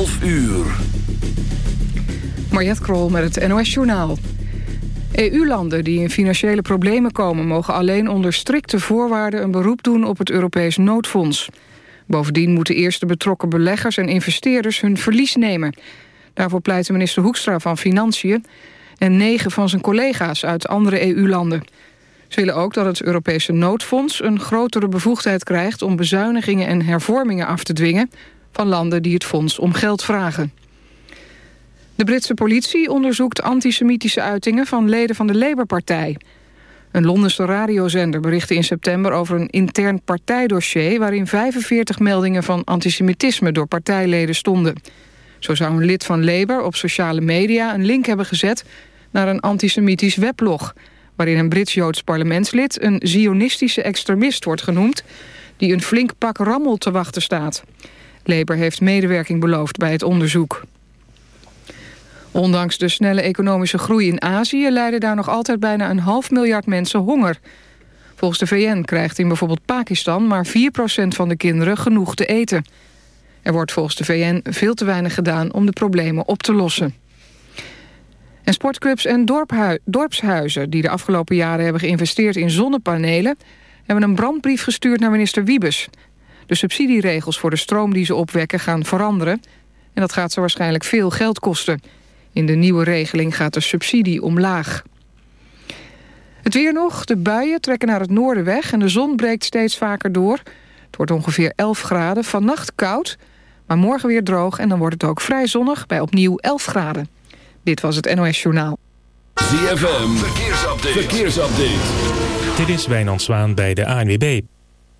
12 uur. Mariette Krol met het NOS Journaal. EU-landen die in financiële problemen komen... mogen alleen onder strikte voorwaarden een beroep doen op het Europees noodfonds. Bovendien moeten eerst de betrokken beleggers en investeerders hun verlies nemen. Daarvoor pleitte minister Hoekstra van Financiën... en negen van zijn collega's uit andere EU-landen. Ze willen ook dat het Europese noodfonds een grotere bevoegdheid krijgt... om bezuinigingen en hervormingen af te dwingen... van landen die het fonds om geld vragen. De Britse politie onderzoekt antisemitische uitingen van leden van de Labour-partij. Een Londense radiozender berichtte in september over een intern partijdossier... waarin 45 meldingen van antisemitisme door partijleden stonden. Zo zou een lid van Labour op sociale media een link hebben gezet... naar een antisemitisch weblog... waarin een Brits-Joods parlementslid een zionistische extremist wordt genoemd... die een flink pak rammel te wachten staat. Labour heeft medewerking beloofd bij het onderzoek. Ondanks de snelle economische groei in Azië... lijden daar nog altijd bijna een half miljard mensen honger. Volgens de VN krijgt in bijvoorbeeld Pakistan... maar 4% van de kinderen genoeg te eten. Er wordt volgens de VN veel te weinig gedaan om de problemen op te lossen. En sportclubs en dorpshuizen die de afgelopen jaren hebben geïnvesteerd in zonnepanelen... hebben een brandbrief gestuurd naar minister Wiebes. De subsidieregels voor de stroom die ze opwekken gaan veranderen... en dat gaat ze waarschijnlijk veel geld kosten... In de nieuwe regeling gaat de subsidie omlaag. Het weer nog. De buien trekken naar het noorden weg... en de zon breekt steeds vaker door. Het wordt ongeveer 11 graden. Vannacht koud, maar morgen weer droog... en dan wordt het ook vrij zonnig bij opnieuw 11 graden. Dit was het NOS Journaal. ZFM, verkeersupdate. verkeersupdate. Dit is Wijnand Zwaan bij de ANWB.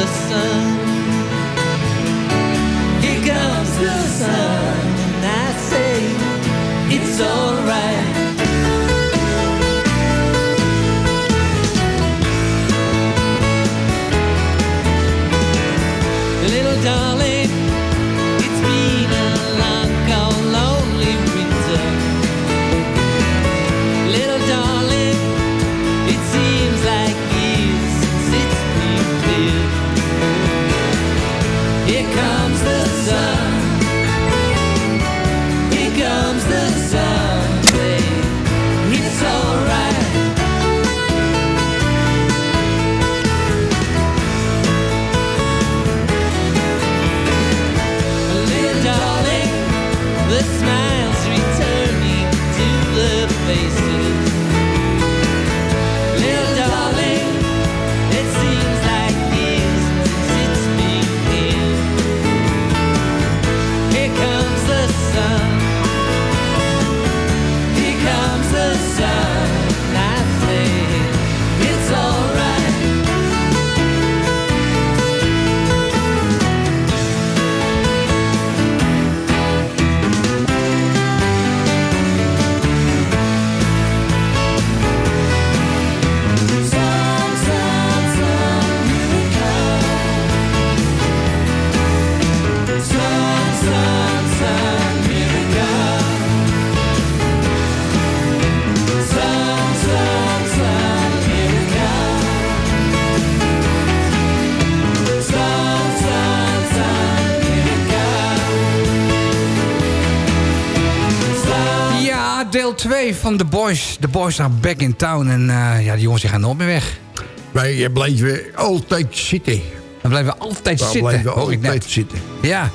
The sun. Van The Boys. The Boys are back in town. En eh, ja, die jongens die gaan nooit meer weg. Wij eh, blijven altijd zitten. We blijven altijd We zitten, blijven ik net. zitten. Ja.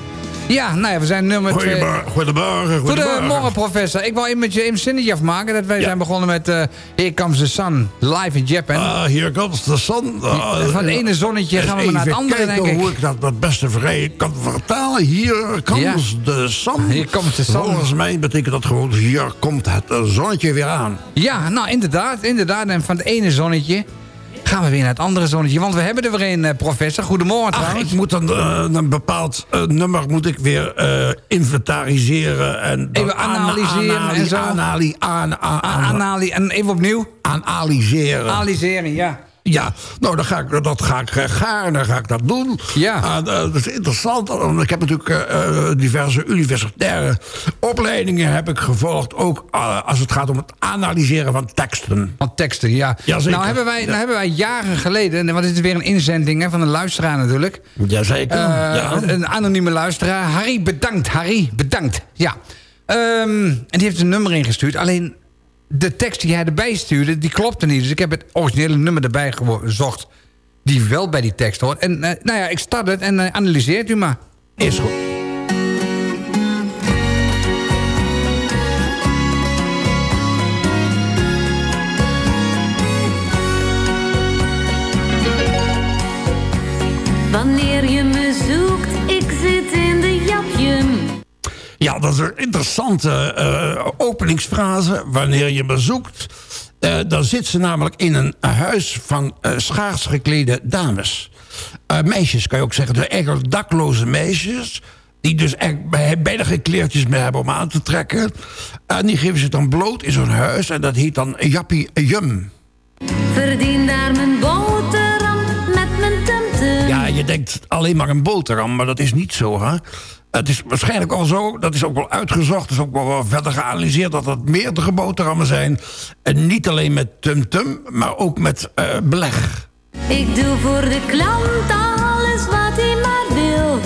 Ja, nou ja, we zijn nummer 2. Goedemorgen, goedemorgen, Goedemorgen, professor. Ik wil even met je zinnetje afmaken. Dat wij Ja. zijn begonnen met eh Here Comes the Sun, live in Japan. Ah, hier komt de zon. Ah, Van het ene zonnetje gaan we maar naar het andere, denk ik. hoe ik dat het beste vrij kan vertalen. Hier komt Ja. de zon. Hier komt de zon. Volgens mij betekent dat gewoon, hier komt het zonnetje weer aan. Ja, nou inderdaad, inderdaad. En van het ene zonnetje gaan we weer naar het andere zonnetje. Want we hebben er weer een, eh, professor. Goedemorgen Ach, trouwens. ik moet een, eh, een bepaald eh, nummer moet ik weer inventariseren. En dan Even analyseren en zo. Anali- en even opnieuw. analyseren. Analyseren, ja. Ja, nou, dan ga ik, dat ga ik uh, gaarne ga ik dat doen. Ja. Ah, eh, dat is interessant. Ik heb natuurlijk eh, eh, diverse universitaire opleidingen heb ik gevolgd. Ook eh, als het gaat om het analyseren van teksten. Van teksten, ja. Jazeker. nou, hebben wij, nou hebben wij jaren geleden... want dit is weer een inzending hè, van een luisteraar natuurlijk. Jazeker. Eh, ja. Een anonieme luisteraar. Harry, bedankt. Harry, bedankt. Ja. Ehm, en die heeft een nummer ingestuurd. Alleen de tekst die hij erbij stuurde, die klopte niet. Dus ik heb het originele nummer erbij gezocht. Die wel bij die tekst hoort. En eh, nou ja, ik start het en eh, analyseert u maar. Is goed. Ja, dat is een interessante eh, openingsfrase. Wanneer je me zoekt, eh, dan zit ze namelijk in een huis van eh, schaars geklede dames. Meisjes, kan je ook zeggen. De eigenlijk dakloze meisjes. Die dus echt bij- bijna geen kleertjes meer hebben om aan te trekken. En die geven ze dan bloot in zo'n huis. En dat heet dan Jappie Jum. Verdien daar mijn boterham met mijn tumtum. Ja, je denkt alleen maar een boterham, maar dat is niet zo, hè? Het is waarschijnlijk al zo, dat is ook wel uitgezocht... is ook wel verder geanalyseerd dat het meerdere boterhammen zijn. En niet alleen met tum-tum, maar ook met eh, beleg. Ik doe voor de klant alles wat hij maar wil.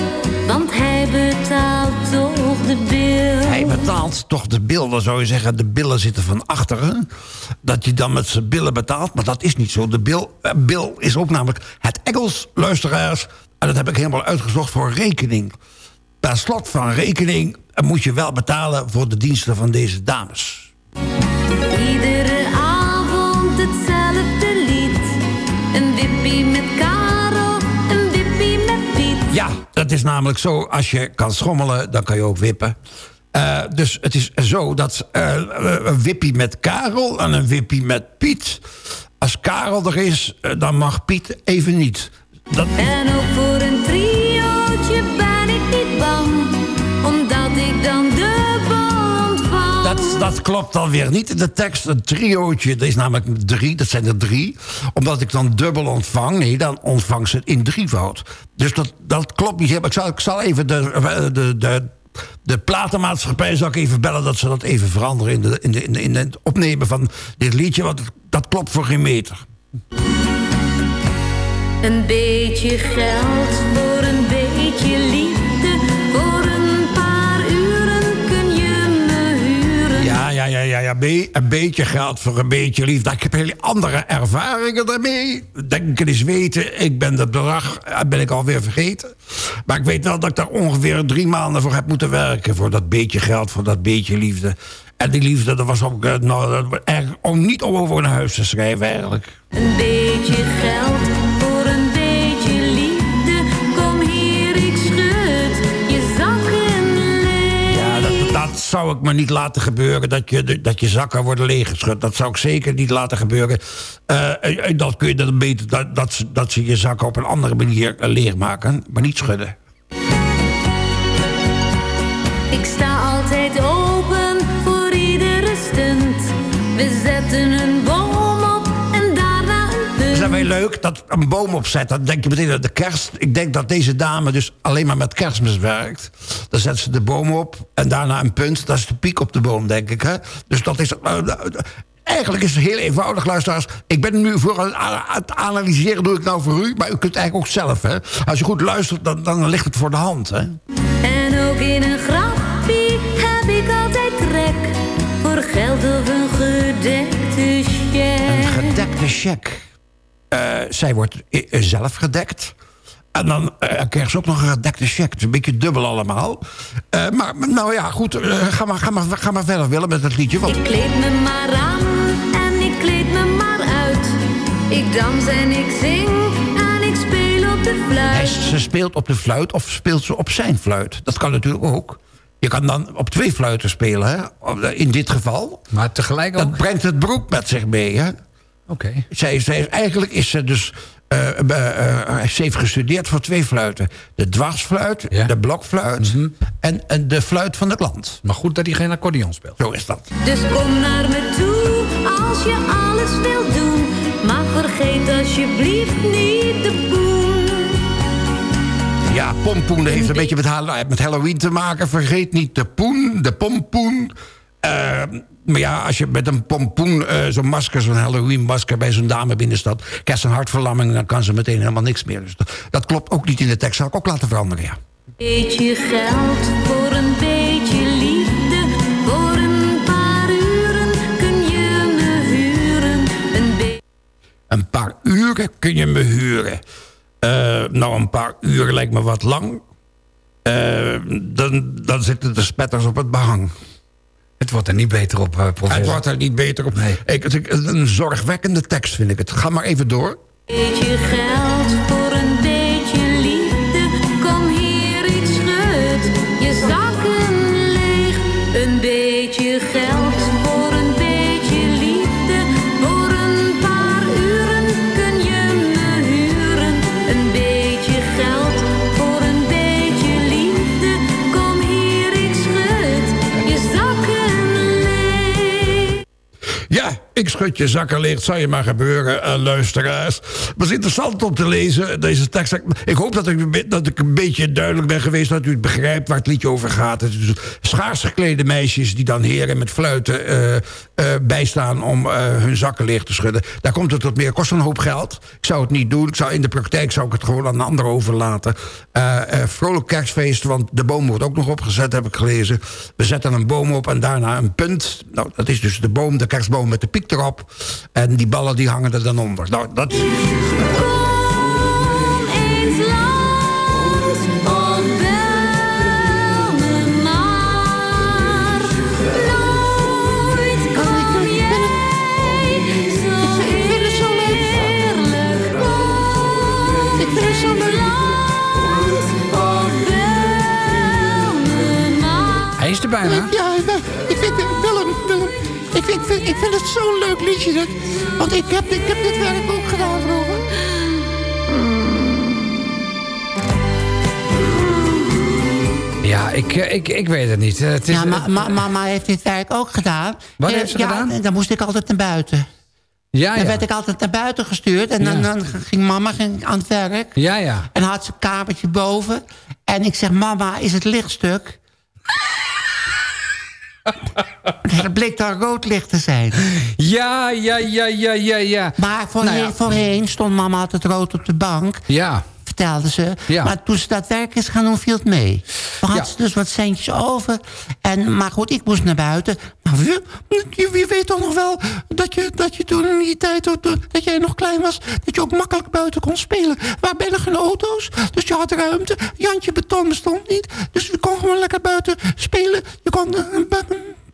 Want hij betaalt toch de bil. Hij betaalt toch de bil, dan zou je zeggen... de billen zitten van achteren. Dat je dan met zijn billen betaalt, maar dat is niet zo. De bil, eh, bil is ook namelijk het Engels, luisteraars... en dat heb ik helemaal uitgezocht voor rekening. Per slot van rekening moet je wel betalen... voor de diensten van deze dames. Iedere avond hetzelfde lied. Een wippie met Karel, een wippie met Piet. Ja, dat is namelijk zo. Als je kan schommelen, dan kan je ook wippen. Eh, dus het is zo dat eh, een wippie met Karel en een wippie met Piet... als Karel er is, eh, dan mag Piet even niet. Dat, En ook voor een dat, klopt dan weer niet in de tekst. Een triootje, dat is namelijk drie, dat zijn er drie. Omdat ik dan dubbel ontvang, nee, dan ontvang ze het in drievoud. Dus dat, dat klopt niet. Ik zal, ik zal even de, de, de, de platenmaatschappij zal ik even bellen... dat ze dat even veranderen in, de, in, de, in, de, in het opnemen van dit liedje. Want dat klopt voor geen meter. Een beetje geld voor een beetje liefde. Ja, een beetje geld voor een beetje liefde. Ik heb hele andere ervaringen daarmee. Denken eens weten. Ik ben dat bedrag eh, ben ik alweer vergeten. Maar ik weet wel dat ik daar ongeveer drie maanden voor heb moeten werken. Voor dat beetje geld, voor dat beetje liefde. En die liefde, dat was ook, eh, nou, dat ook niet om over een huis te schrijven eigenlijk. Een beetje geld zou ik me niet laten gebeuren. Dat je, dat je zakken worden leeggeschud. Dat zou ik zeker niet laten gebeuren. Eh, en- en dat kun je dan beter dat, dat, ze- dat ze je zakken op een andere manier eh, leegmaken. Maar niet schudden. Dat weer leuk, dat een boom opzet. Dan denk je meteen aan de kerst. Ik denk dat deze dame dus alleen maar met kerstmis werkt. Dan zet ze de boom op en daarna een punt. Dat is de piek op de boom, denk ik. Hè? Dus dat is... eh, eh, Eigenlijk is het heel eenvoudig, luisteraars. Ik ben nu voor het het analyseren, doe ik nou voor u. Maar u kunt eigenlijk ook zelf. Hè? Als je goed luistert, dan, dan ligt het voor de hand. Hè? En ook in een grappie heb ik altijd trek. Voor geld of check. Een gedekte cheque. Eh, zij wordt eh, zelf gedekt. En dan krijgt ze ook nog een gedekte cheque. Het is een beetje dubbel allemaal. Eh, maar nou ja, goed. ga, maar, ga, maar, ga maar verder, Willem, met het liedje. Want Ik kleed me maar aan en ik kleed me maar uit. Ik dans en ik zing en ik speel op de hij, fluit. ze speelt op de fluit of speelt ze op zijn fluit. Dat kan natuurlijk ook. Je kan dan op twee fluiten spelen, hè? in dit geval. Maar tegelijk ook... Dat brengt het beroep met zich mee, hè? Oké. Zij, zij, eigenlijk is ze dus... eh, eh, eh, ze heeft gestudeerd voor twee fluiten. De dwarsfluit, Ja. de blokfluit... en, en de fluit van het land. Maar goed dat hij geen accordeon speelt. Zo is dat. Dus kom naar me toe als je alles wilt doen. Maar vergeet alsjeblieft niet de poen. Ja, pompoen heeft een beetje met, met Halloween te maken. Vergeet niet de poen, de pompoen. Eh, maar ja, als je met een pompoen, eh, zo'n masker, zo'n Halloween-masker... bij zo'n dame binnenstapt, krijgt een hartverlamming... dan kan ze meteen helemaal niks meer. Dus dat, dat klopt ook niet in de tekst. Zou ik ook laten veranderen, ja. Beetje geld voor een beetje liefde. Voor een paar uren kun je me huren. Een. Een paar uren kun je me huren. Eh, nou, een paar uur lijkt me wat lang. Eh, dan, dan zitten de spetters op het behang. Het wordt er niet beter op, eh, professor. Het wordt er niet beter op. Nee. Ik, het- een zorgwekkende tekst vind ik het. Ga maar even door. Beetje geld voor ik schud je zakken leeg. Zou je maar gebeuren, eh, luisteraars. Was interessant om te lezen, deze tekst. Ik hoop dat ik, dat ik een beetje duidelijk ben geweest... dat u het begrijpt waar het liedje over gaat. Het dus schaars geklede meisjes die dan heren met fluiten eh, eh, bijstaan... om hun zakken leeg te schudden. Daar komt het tot meer. Kost een hoop geld. Ik zou het niet doen. Ik zou, in de praktijk zou ik het gewoon aan een ander overlaten. Vrolijk kerstfeest, want de boom wordt ook nog opgezet, heb ik gelezen. We zetten een boom op en daarna een punt. Nou, dat is dus de boom, de kerstboom met de piek erop. En die ballen die hangen er dan onder. Nou, dat... Kom eens langs of bel me maar. Nooit kom jij zo eerlijk. Kom eens langs of bel me maar. Hij is er bijna. Ja, ik vind, Willem, ik vind, ik vind, het zo'n leuk liedje. Dat, want ik heb, ik heb dit werk ook gedaan vroeger. Ja, ik, eh, ik, ik weet het niet. Eh, Het is, Ja, ma- mama heeft dit werk ook gedaan. Wat Eh, heeft ze ja, gedaan? en Dan moest ik altijd naar buiten. ja, Dan ja. werd ik altijd naar buiten gestuurd. En dan, Ja. dan ging mama ging aan het werk. Ja, ja. En had ze een kamertje boven. En ik zeg, mama, is het lichtstuk? Het bleek dan rood licht te zijn. Ja, ja, ja, ja, ja, ja. Maar voorheen, Nou ja. voorheen stond mama altijd rood op de bank. Ja. Ze. Ja. Maar toen ze dat werk is gaan doen, viel het mee. Dan had Ja. ze dus wat centjes over. En, maar goed, ik moest naar buiten. Maar wie, weet toch nog wel dat je, dat je toen in die tijd, dat jij nog klein was... dat je ook makkelijk buiten kon spelen. Waar ben er geen auto's? Dus je had ruimte. Jantje beton bestond niet. Dus je kon gewoon lekker buiten spelen. Je kon een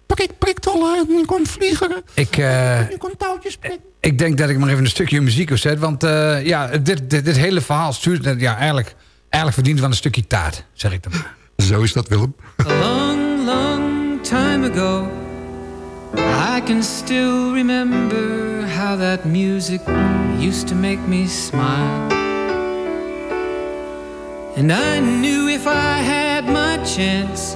prik, priktollen en je kon vliegen. Ik, eh, Je kon touwtjes prikken. ik denk dat ik maar even een stukje muziek opzet. Want eh, ja, dit, dit, dit hele verhaal stuurt... Ja, eigenlijk, eigenlijk verdient van een stukje taart, zeg ik dan maar. Zo is dat, Willem. A long, long time ago, I can still remember how that music used to make me smile. And I knew if I had my chance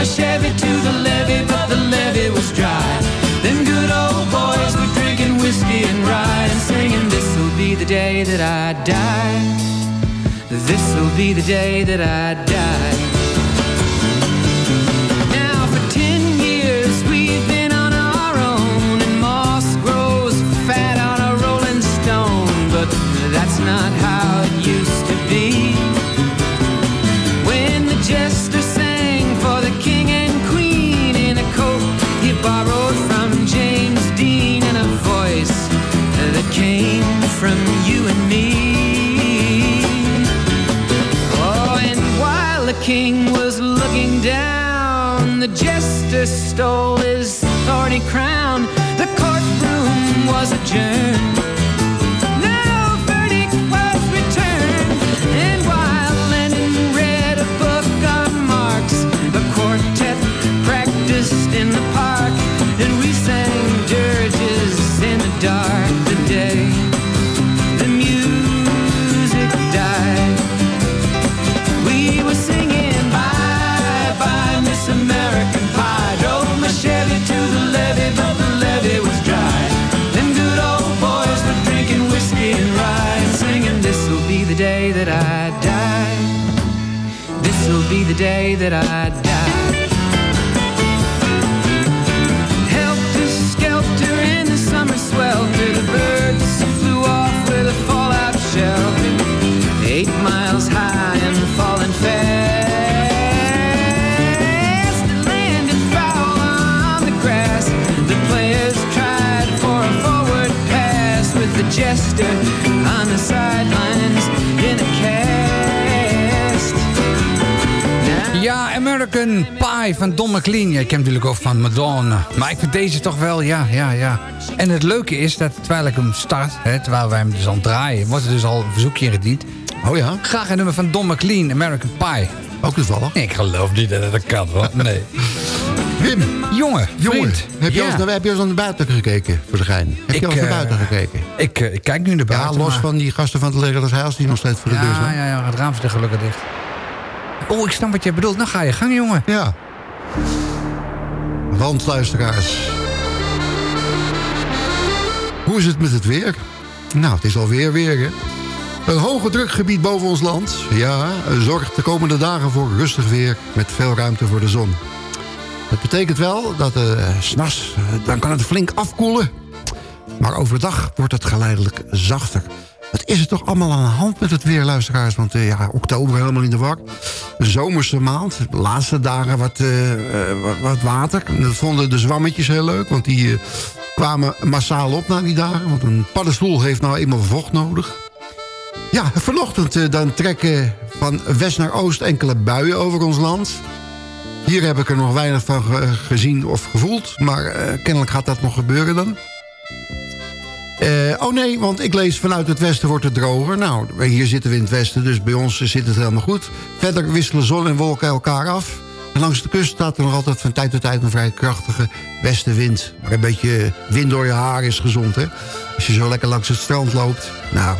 my Chevy to the levee, but the levee was dry. Them good old boys were drinking whiskey and rye and singing, This'll be the day that I die. This'll be the day that I die. Stole his thorny crown. The courtroom was adjourned. No verdict was returned. And while Lennon read a book on Marx, the quartet practiced in the park, and we sang dirges in the dark day that I die. Helter skelter in the summer swelter, the birds flew off with a fallout shelter. Eight miles high and falling fast. It landed foul on the grass. The players tried for a forward pass with the jester on the sidelines Ja, American Pie van Don McLean. Ja, ik ken natuurlijk ook van Madonna. Maar ik vind deze toch wel, ja, ja, ja. En het leuke is dat terwijl ik hem start, hè, terwijl wij hem dus aan draaien... wordt er dus al een verzoekje ingediend. Oh ja? Graag een nummer van Don McLean, American Pie. Ook toevallig? Nee, ik geloof niet dat dat kan, hoor. Nee. Wim, Jongen, jongen. Heb je, Ja. eens, heb je al eens naar buiten gekeken, voor de gein? Heb Ik, je al naar eh, buiten gekeken? Ik, eh, ik kijk nu naar Ja, buiten. los maar- van die gasten van het leger des Heils die nog steeds voor de deur Ja, staan. ja, ja, het raam zit gelukkig dicht. Oh, ik snap wat jij bedoelt. Nou ga je gang, jongen. Ja. Want, luisteraars... Hoe is het met het weer? Nou, het is alweer weer, hè? Een hoge drukgebied boven ons land, ja, zorgt de komende dagen voor rustig weer met veel ruimte voor de zon. Dat betekent wel dat eh, s s'nachts, eh, dan kan het flink afkoelen. Maar overdag wordt het geleidelijk zachter. Wat is er toch allemaal aan de hand met het weer, luisteraars? Want eh, ja, oktober helemaal in de. Een zomerse maand. De laatste dagen wat, eh, eh, wat, wat water. Dat vonden de zwammetjes heel leuk. Want die kwamen massaal op na die dagen. Want een paddenstoel heeft nou eenmaal vocht nodig. Ja, vanochtend dan trekken van west naar oost enkele buien over ons land. Hier heb ik er nog weinig van ge- gezien of gevoeld. Maar kennelijk gaat dat nog gebeuren dan. Eh, oh nee, want ik lees vanuit het westen wordt het droger. Nou, hier zitten we in het westen, dus bij ons zit het helemaal goed. Verder wisselen zon en wolken elkaar af. En langs de kust staat er nog altijd van tijd tot tijd een vrij krachtige westenwind. Maar een beetje wind door je haar is gezond, hè? Als je zo lekker langs het strand loopt. Nou,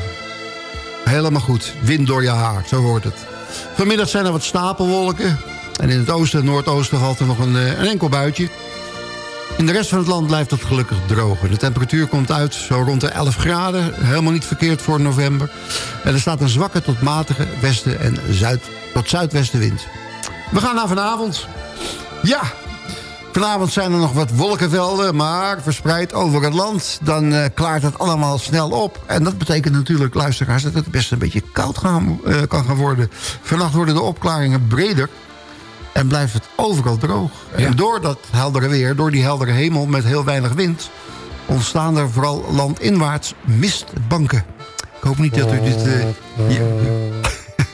helemaal goed. Wind door je haar, zo hoort het. Vanmiddag zijn er wat stapelwolken. En in het oosten en noordoosten valt er nog een, eh, een enkel buitje. In de rest van het land blijft het gelukkig droger. De temperatuur komt uit zo rond de 11 graden. Helemaal niet verkeerd voor november. En er staat een zwakke tot matige westen- en zuid, tot zuidwestenwind. We gaan naar vanavond. Ja, vanavond zijn er nog wat wolkenvelden... maar verspreid over het land. Dan eh, klaart het allemaal snel op. En dat betekent natuurlijk, luisteraars... dat het best een beetje koud gaan, eh, kan gaan worden. Vannacht worden de opklaringen breder... En blijft het overal droog. En door dat heldere weer, door die heldere hemel met heel weinig wind... ontstaan er vooral landinwaarts mistbanken. Ik hoop niet dat u dit... eh, ja.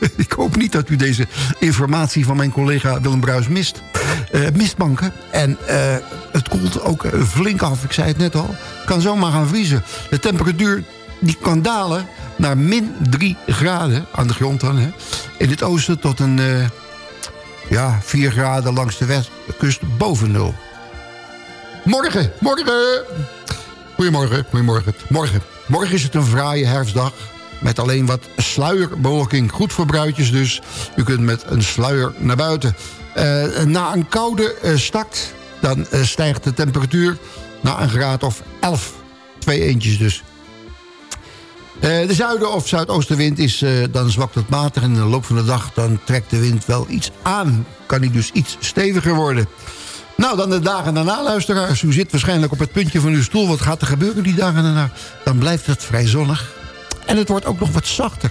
Ik hoop niet dat u deze informatie van mijn collega Willem Bruis mist. Eh, mistbanken. En eh, het koelt ook flink af, ik zei het net al. Kan zomaar gaan vriezen. De temperatuur die kan dalen naar min 3 graden aan de grond dan. Hè. In het oosten tot een... ja, 4 graden langs de westkust boven nul. Morgen, morgen. Goedemorgen, goedemorgen. Morgen. Morgen is het een fraaie herfstdag. Met alleen wat sluierbewolking. Goed voor bruidjes dus. U kunt met een sluier naar buiten. Eh, na een koude eh, start, dan eh, stijgt de temperatuur naar een graad of 11. Twee eentjes dus. Eh, de zuiden- of zuidoostenwind is eh, dan zwak tot matig. En in de loop van de dag dan trekt de wind wel iets aan. Kan hij dus iets steviger worden. Nou, dan de dagen daarna, luisteraars. U zit waarschijnlijk op het puntje van uw stoel. Wat gaat er gebeuren die dagen daarna? Dan blijft het vrij zonnig. En het wordt ook nog wat zachter.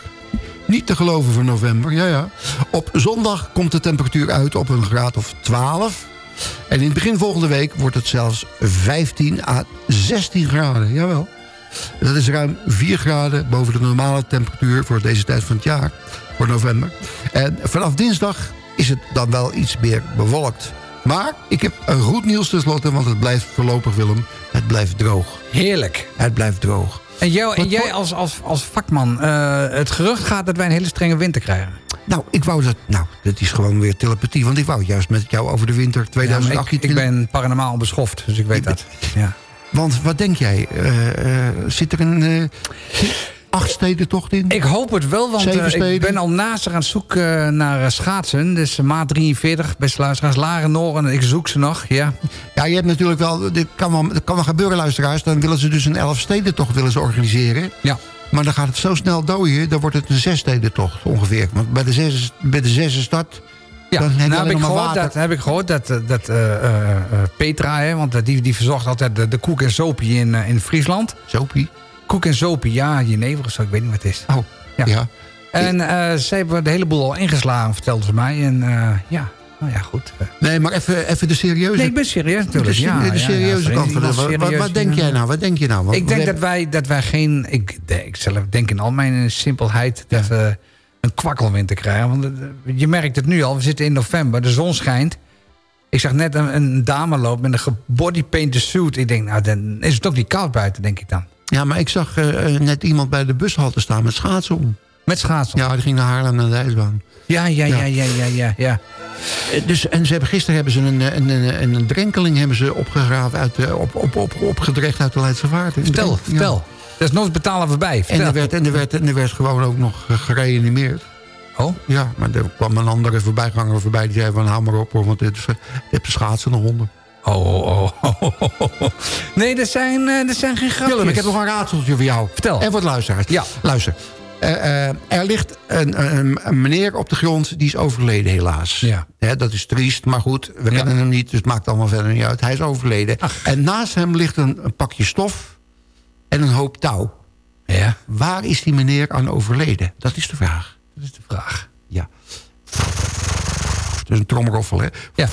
Niet te geloven voor november, ja ja. Op zondag komt de temperatuur uit op een graad of 12. En in het begin volgende week wordt het zelfs 15 à 16 graden, jawel. Dat is ruim 4 graden boven de normale temperatuur voor deze tijd van het jaar, voor november. En vanaf dinsdag is het dan wel iets meer bewolkt. Maar ik heb een goed nieuws tenslotte, want het blijft voorlopig, Willem, het blijft droog. Heerlijk. Het blijft droog. En, jou, en jij als, als, als vakman, eh, het gerucht gaat dat wij een hele strenge winter krijgen. Nou, ik wou dat... Nou, dat is gewoon weer telepathie. Want ik wou juist met jou over de winter Ja, maar 2018... ik, ik ben paranormaal beschoft, dus ik weet dat. Ja. Want wat denk jij? Eh, eh, zit er een eh acht steden tocht in? Ik hoop het wel, want ik ben al naast aan het zoeken naar schaatsen. Dus maat 43, beste luisteraars, Laren Noren, ik zoek ze nog, ja. Ja, je hebt natuurlijk wel... Dit kan wel, dit kan wel gebeuren, luisteraars. Dan willen ze dus een elf steden tocht willen ze organiseren. Ja. Maar dan gaat het zo snel dooien. Dan wordt het een zes steden tocht ongeveer. Want bij de zes, bij de zesde stad... Ja, dan heb nou heb ik, gehoord water. dat, heb ik gehoord dat, eh, dat eh, eh, Petra, hè, want die, die verzorgt altijd de, de koek en zopie in, in Friesland. Zopie? Koek en zopie, ja, jenever of zo, ik weet niet wat het is. Oh, ja. Ja. En eh, ze hebben de hele boel al ingeslagen, vertelden ze mij. En ja, nou ja, goed. Nee, maar even, even de serieuze... Nee, ik ben serieus natuurlijk. de, ja, de ja, ja, serieuze kant van iemand Wat, wat, denk jij nou? Wat denk je nou? Ik denk dat wij, dat wij geen... Ik, ik zelf denk in al mijn simpelheid dat we een kwakkelwinter krijgen. Want eh, je merkt het nu al. We zitten in november. De zon schijnt. Ik zag net een, een dame lopen met een gebodypainted suit. Ik denk, nou, dan is het ook niet koud buiten, denk ik dan. Ja, maar ik zag eh, eh, net iemand bij de bushalte staan met schaatsen om. Met schaatsen. Ja, die ging naar Haarlem naar de ijsbaan. Ja, ja, ja, ja, ja, ja. ja. Dus, en ze hebben, gisteren hebben ze een, een, een, een, drenkeling hebben ze opgegraven uit de, op, op, op, opgedrecht uit de Leidse Vaart. Vertel, ja. Vertel. Dat is nooit betalen voorbij. En er, werd, en, er werd, en er werd gewoon ook nog eh, gereanimeerd. Oh? Ja, maar er kwam een andere voorbijganger voorbij. Die zei van, hou maar op hoor, want dit eh, de schaatsen nog onder. Oh, oh, oh, oh, oh, oh. Nee, dat zijn, eh, dat zijn geen grapjes. Willem, ik heb nog een raadseltje voor jou. Vertel. En voor het luisteraars. Ja. Luister. Eh, eh, er ligt een, een, een meneer op de grond, die is overleden helaas. Ja. Hè, dat is triest, maar goed, we Ja. kennen hem niet, dus het maakt allemaal verder niet uit. Hij is overleden. En naast hem ligt een, een pakje stof en een hoop touw. Ja, Waar is die meneer aan overleden? Dat is de vraag. dat is de vraag. Ja. Het is een tromroffel, hè? Ja.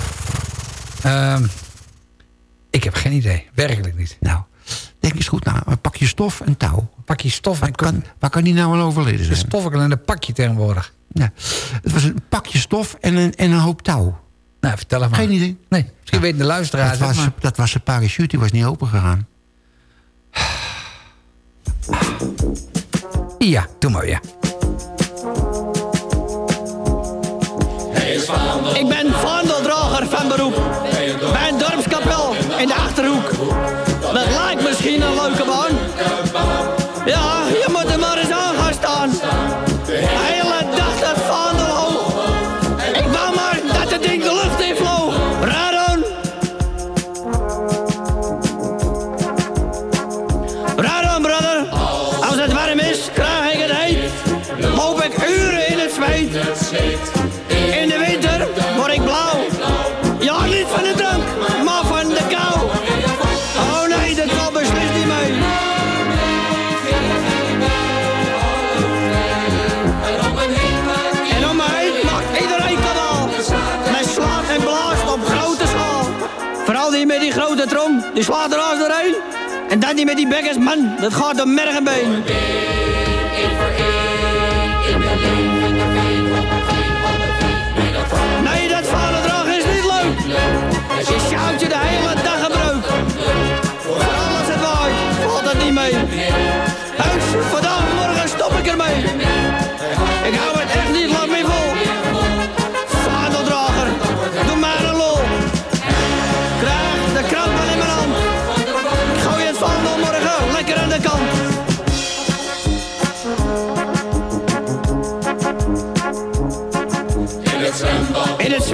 Ehm, ik heb geen idee. Werkelijk niet. Nou, denk eens goed na. Een pakje stof en touw. Pak je stof en Waar kan, waar kan die nou aan overleden De zijn? stof en een pakje tegenwoordig. Ja. Het was een pakje stof en een, en een hoop touw. Nou, vertel het maar. Geen idee. Nee, misschien weten de luisteraars Dat was, maar... dat was zijn parachute, die was niet open gegaan. Ja, doe maar weer. Ik ben vaandeldrager van beroep. Bij een dorpskapel in de Achterhoek. Dat lijkt misschien een leuke baan. Die slaat er als doorheen. En dat die met die bekkers, man, dat gaat door merg en been. Nee, dat vaderdrag is niet leuk. Je sjouwt je de hele dag gebruik. Vooral als het waait, valt dat niet mee. Huis, vandaag morgen stop ik ermee.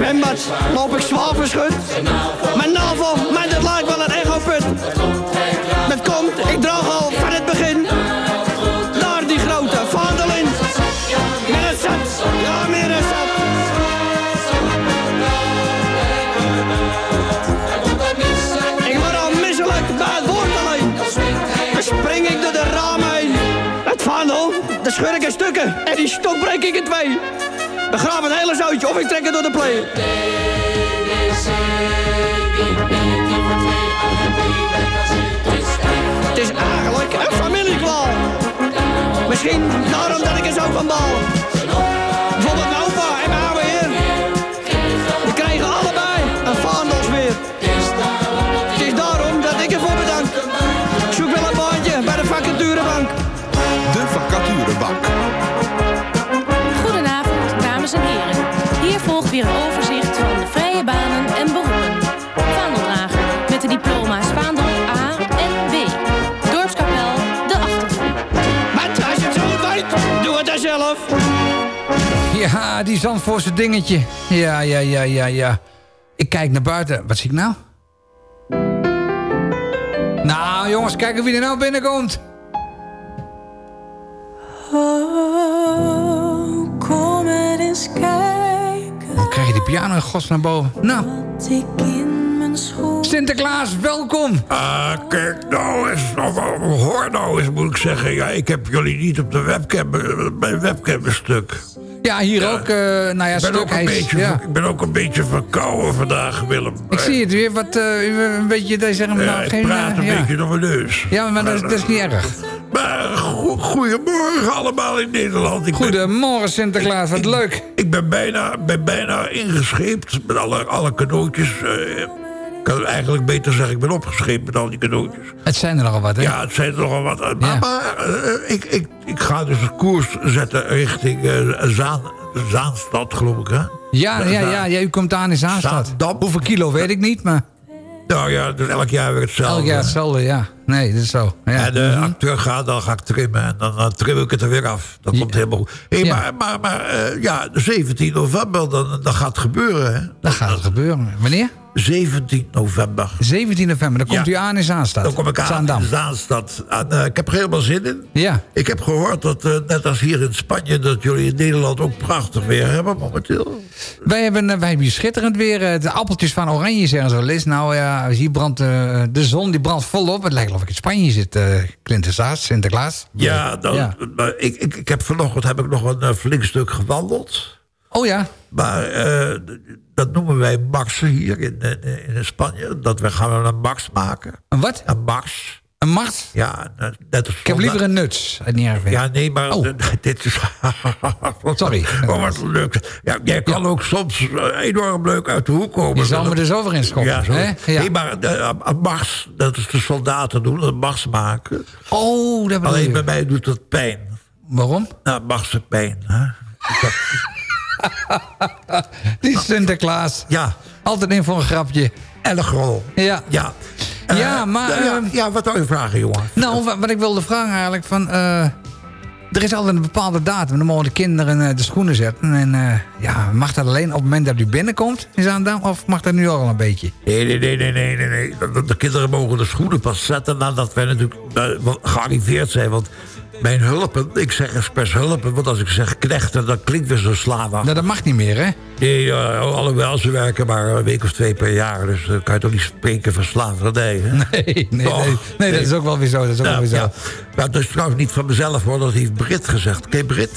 Het zwembad loop ik zwaar verschut. Mijn navel, mijn dat lijkt wel een echoput. Dat komt, ik draag al van het begin. Naar die grote vaandelin. Meer zat, ja meer het zat. Ik word al misselijk bij het woord alleen. Dan spring ik door de ramen heen. Het vaandel, de ik in stukken. En die stok breek ik in twee. Begraaf het hele zoutje of ik trek door de play. Het is eigenlijk een familiekwaal. Misschien daarom dat ik er zo van bal. Bijvoorbeeld Ja, die Zandvoortse dingetje. Ja, ja, ja, ja, ja. Ik kijk naar buiten. Wat zie ik nou? Nou, jongens, kijken wie er nou binnenkomt. Oh, kom er eens kijken. Dan krijg je die piano in gods naar boven. Nou, Wat ik in mijn schoen. Sinterklaas, welkom. Ah, kijk nou eens, of, of, hoor nou eens moet ik zeggen. Ja, ik heb jullie niet op de webcam, mijn webcam is stuk. Ja, hier ook, eh, nou ja, Ik ben, ook een beetje, Ja. ik ben ook een beetje verkouden vandaag, Willem. Ik zie het weer, wat, eh, een beetje, dat zeggen we nou ik geen... praat een eh, ja. beetje door mijn neus. Ja, maar dat, is- dat is niet erg. Maar go- goedemorgen allemaal in Nederland. Ik ben, Goedemorgen Sinterklaas, wat leuk. ik ben bijna, ben bijna ingescheept met alle, alle cadeautjes. Ik eigenlijk beter zeggen, ik ben opgescheept met al die cadeautjes. Het zijn er nogal wat, hè? Ja, het zijn er nogal wat. Maar, Ja. maar eh, ik, ik, ik ga dus een koers zetten richting eh, Zaan, Zaanstad, geloof ik, hè? Ja, ja, ja, ja, u komt aan in Zaanstad. Zaandam. Hoeveel kilo weet ik niet, maar Nou ja, dus elk jaar weer hetzelfde. elk jaar hetzelfde, ja. Nee, dat is zo. Ja. En de Mhm. acteur gaat, dan ga ik trimmen. En dan, dan trim ik het er weer af. Dat Ja. komt helemaal goed. Hey, Ja. Maar, maar, maar eh, ja, 17 november, dan, dan gaat het gebeuren. Hè? Dat gaat het gebeuren. Wanneer? 17 november. 17 november, dan komt Ja. u aan in Zaanstad. Dan kom ik aan Zaandam. in Zaanstad. En, eh, ik heb er helemaal zin in. Ja. Ik heb gehoord dat, eh, net als hier in Spanje... dat jullie in Nederland ook prachtig weer hebben momenteel. Wij hebben, eh, wij hebben hier schitterend weer. eh, De appeltjes van oranje zeggen ze wel eens. Nou ja, hier brandt de zon die brandt volop. Het lijkt of ik in Spanje zit. eh Klintensaas, Sinterklaas. Ja, dan, Ja. maar ik, ik, ik heb vanochtend heb ik nog een flink stuk gewandeld. Oh ja, Maar eh, dat noemen wij maxen hier in, in, in Spanje. Dat we gaan een max maken. een wat? Een max. Een Mars? Ja, net als Ik heb liever een nuts uit. Ja, nee, maar Oh. dit is... Sorry. Oh, wat leuk. Ja, jij kan ook soms eh, enorm leuk uit de hoek komen. Je zal me er voor inschoppen, Ja, zo. hè? Ja. Nee, maar eh, een Mars, dat is de soldaten doen, een Mars maken. Oh, dat bedoel Alleen bij mij doet dat pijn. Waarom? Nou, Marse pijn. Hè? Die Sinterklaas. Ja. Altijd in voor een grapje. Ellegrol. Ja. Ja. Ja, Eh, maar, ja, ehm, ja, wat wil je vragen, jongen? Nou, wat, wat ik wilde vragen eigenlijk van... eh, er is altijd een bepaalde datum. Dan mogen de kinderen eh, de schoenen zetten. En ja, mag dat alleen op het moment dat u binnenkomt in Zaandam? Of mag dat nu al een beetje? Nee, nee, nee, nee, nee, nee. De, de kinderen mogen de schoenen pas zetten nadat wij natuurlijk gearriveerd zijn. Want mijn hulpen, ik zeg expres hulpen, want als ik zeg knechten, dan klinkt weer zo slaafachtig. Nou, dat mag niet meer, hè? Nee, eh, alhoewel ze werken maar een week of twee per jaar. Dus dan kan je toch niet spreken van slavernij, hè? Nee, nee, nee, nee, dat is ook wel weer zo. Dat is ook wel Nou, weer zo. ja. Maar dat is trouwens niet van mezelf hoor, dat heeft Brit gezegd. Ken je Brit?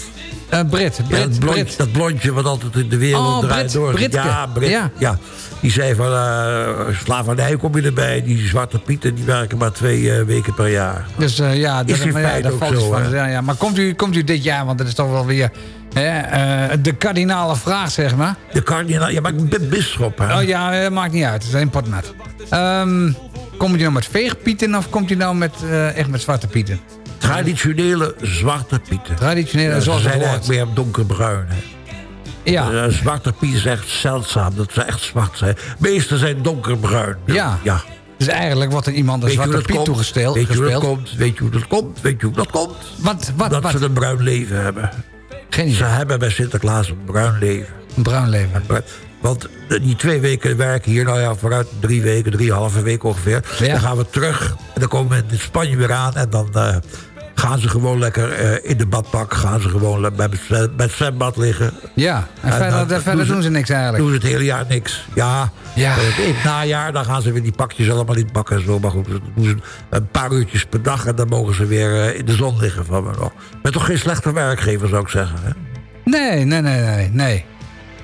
Eh, Brit, Ja, Brit, dat, blondje, Brit. dat blondje wat altijd in de wereld Oh, draait Brit, door. Britke. Ja, Brit. Ja. Ja. Die zei van eh slavernij kom je erbij. Die zwarte pieten die werken maar twee eh, weken per jaar. Dus eh, ja, dat, Is in maar ja, ook zo, van. Ja, ja. Maar komt u, komt u dit jaar, want dat is toch wel weer hè, de kardinale vraag, zeg maar. De kardinaal, ja, maar ik ben bisschop, hè? Oh ja, maakt niet uit. Het is een potnat. Ehm komt u nou met veegpieten of komt u nou met, echt met zwarte pieten? Traditionele zwarte pieten. Traditionele, Ja, ze zoals het zijn hoort. eigenlijk meer donkerbruin. Hè. Ja, Eh, zwarte piet is echt zeldzaam, dat ze echt zwart zijn. De meeste zijn donkerbruin. ja. ja. Dus eigenlijk wordt er iemand een Weet zwarte piet toegesteld. Weet je hoe dat komt? Weet je hoe dat komt? Weet je hoe dat komt? Wat, wat, dat wat? ze een bruin leven hebben. Geen Ze idee. hebben bij Sinterklaas een bruin leven. Een bruin leven. Want die twee weken werken hier, nou ja, vooruit drie weken, drieënhalve week ongeveer. Ja. Dan gaan we terug en dan komen we in Spanje weer aan. En dan eh, gaan ze gewoon lekker eh, in de badpak, gaan ze gewoon bij het zwem- bij het zwembad liggen. Ja, en En verder, dan verder doen ze niks eigenlijk. Doen ze het hele jaar niks. Ja, Ja. eh, in het najaar dan gaan ze weer die pakjes allemaal niet bakken en zo. Maar goed, doen ze een paar uurtjes per dag en dan mogen ze weer eh, in de zon liggen van me nog. Ben toch geen slechte werkgever, zou ik zeggen. Hè? Nee, nee, nee, nee, nee.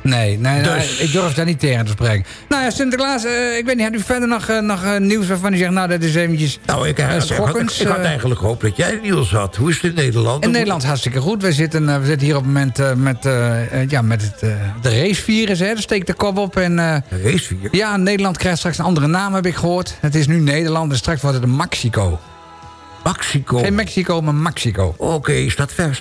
Nee, nee, Dus- ik durf daar niet tegen te spreken. Nou ja, Sinterklaas, eh, ik weet niet, had u verder nog, eh, nog eh, nieuws waarvan u zegt... nou, dat is eventjes Nou, ik, ik, ik, ik had eh, eigenlijk gehoopt dat jij nieuws had. Hoe is het in Nederland? in Nederland hartstikke goed. We zitten, we zitten hier op het moment met, ja, met het, de racevirus. Hè. Daar steekt de kop op. En, racevier? ja, Nederland krijgt straks een andere naam, heb ik gehoord. Het is nu Nederland en straks wordt het Mexico. Mexico. Geen Mexico, maar Mexico. Oké, is dat ver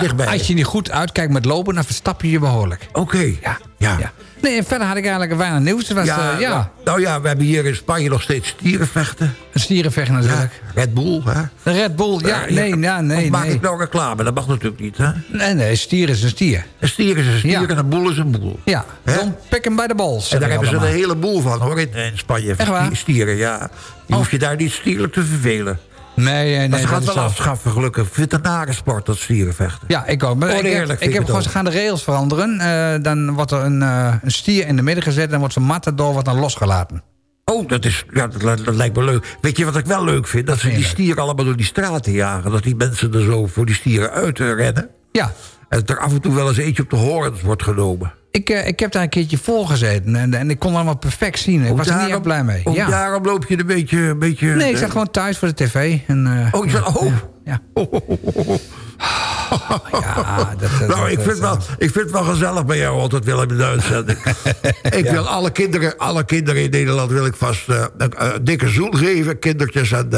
dichtbij? Eh, Als je niet goed uitkijkt met lopen, dan verstap je je behoorlijk. Oké. Ja, Ja. ja. Nee, en verder had ik eigenlijk weinig nieuws. Was, Ja, eh, ja, Nou ja, we hebben hier in Spanje nog steeds stierenvechten. een stierenvecht Ja, natuurlijk. Red Bull, hè? De Red Bull, ja, nee, ja, nee, maak nee. ik nou reclame? Dat mag natuurlijk niet, hè? Nee, nee, stier is een stier. Een stier is een stier Ja. en een boel is een boel. Ja, Hè? don't pick hem bij de bal. En daar hebben ze een heleboel van, hoor, in, in Spanje. Echt waar? Stieren, ja. Je hoeft je daar niet stierlijk te vervelen. Nee, nee, nee. maar ze gaat wel afschaffen, gelukkig. Ik vind het een nare sport, dat stierenvechten. Ja, ik ook. Maar ik Oneerlijk ik ik heb gewoon, ze gaan de rails veranderen. Eh, dan wordt er een, eh, een stier in de midden gezet... en dan wordt zo'n matador wordt dan losgelaten. Oh, dat, is, ja, dat, li- dat lijkt me leuk. Weet je wat ik wel leuk vind? Dat ze die stieren allemaal door die straten jagen. Dat die mensen er zo voor die stieren uit eh, rennen. Ja, En dat er af en toe wel eens eentje op de horens wordt genomen. Ik, eh, ik heb daar een keertje voor gezeten... en, en ik kon allemaal perfect zien. Ik was er niet erg blij mee. Ja. daarom loop je een beetje... Een beetje Nee, ik eh, zat gewoon thuis voor de tv. En, eh, Oh. Oh. ja. Oh, oh, oh, oh. Ja, dat, dat- Nou, ik vind, wel, ik vind het wel gezellig bij jou altijd, Willem, in de uitzending. ik wil alle kinderen, alle kinderen in Nederland wil ik vast een, een dikke zoen geven. Kindertjes en...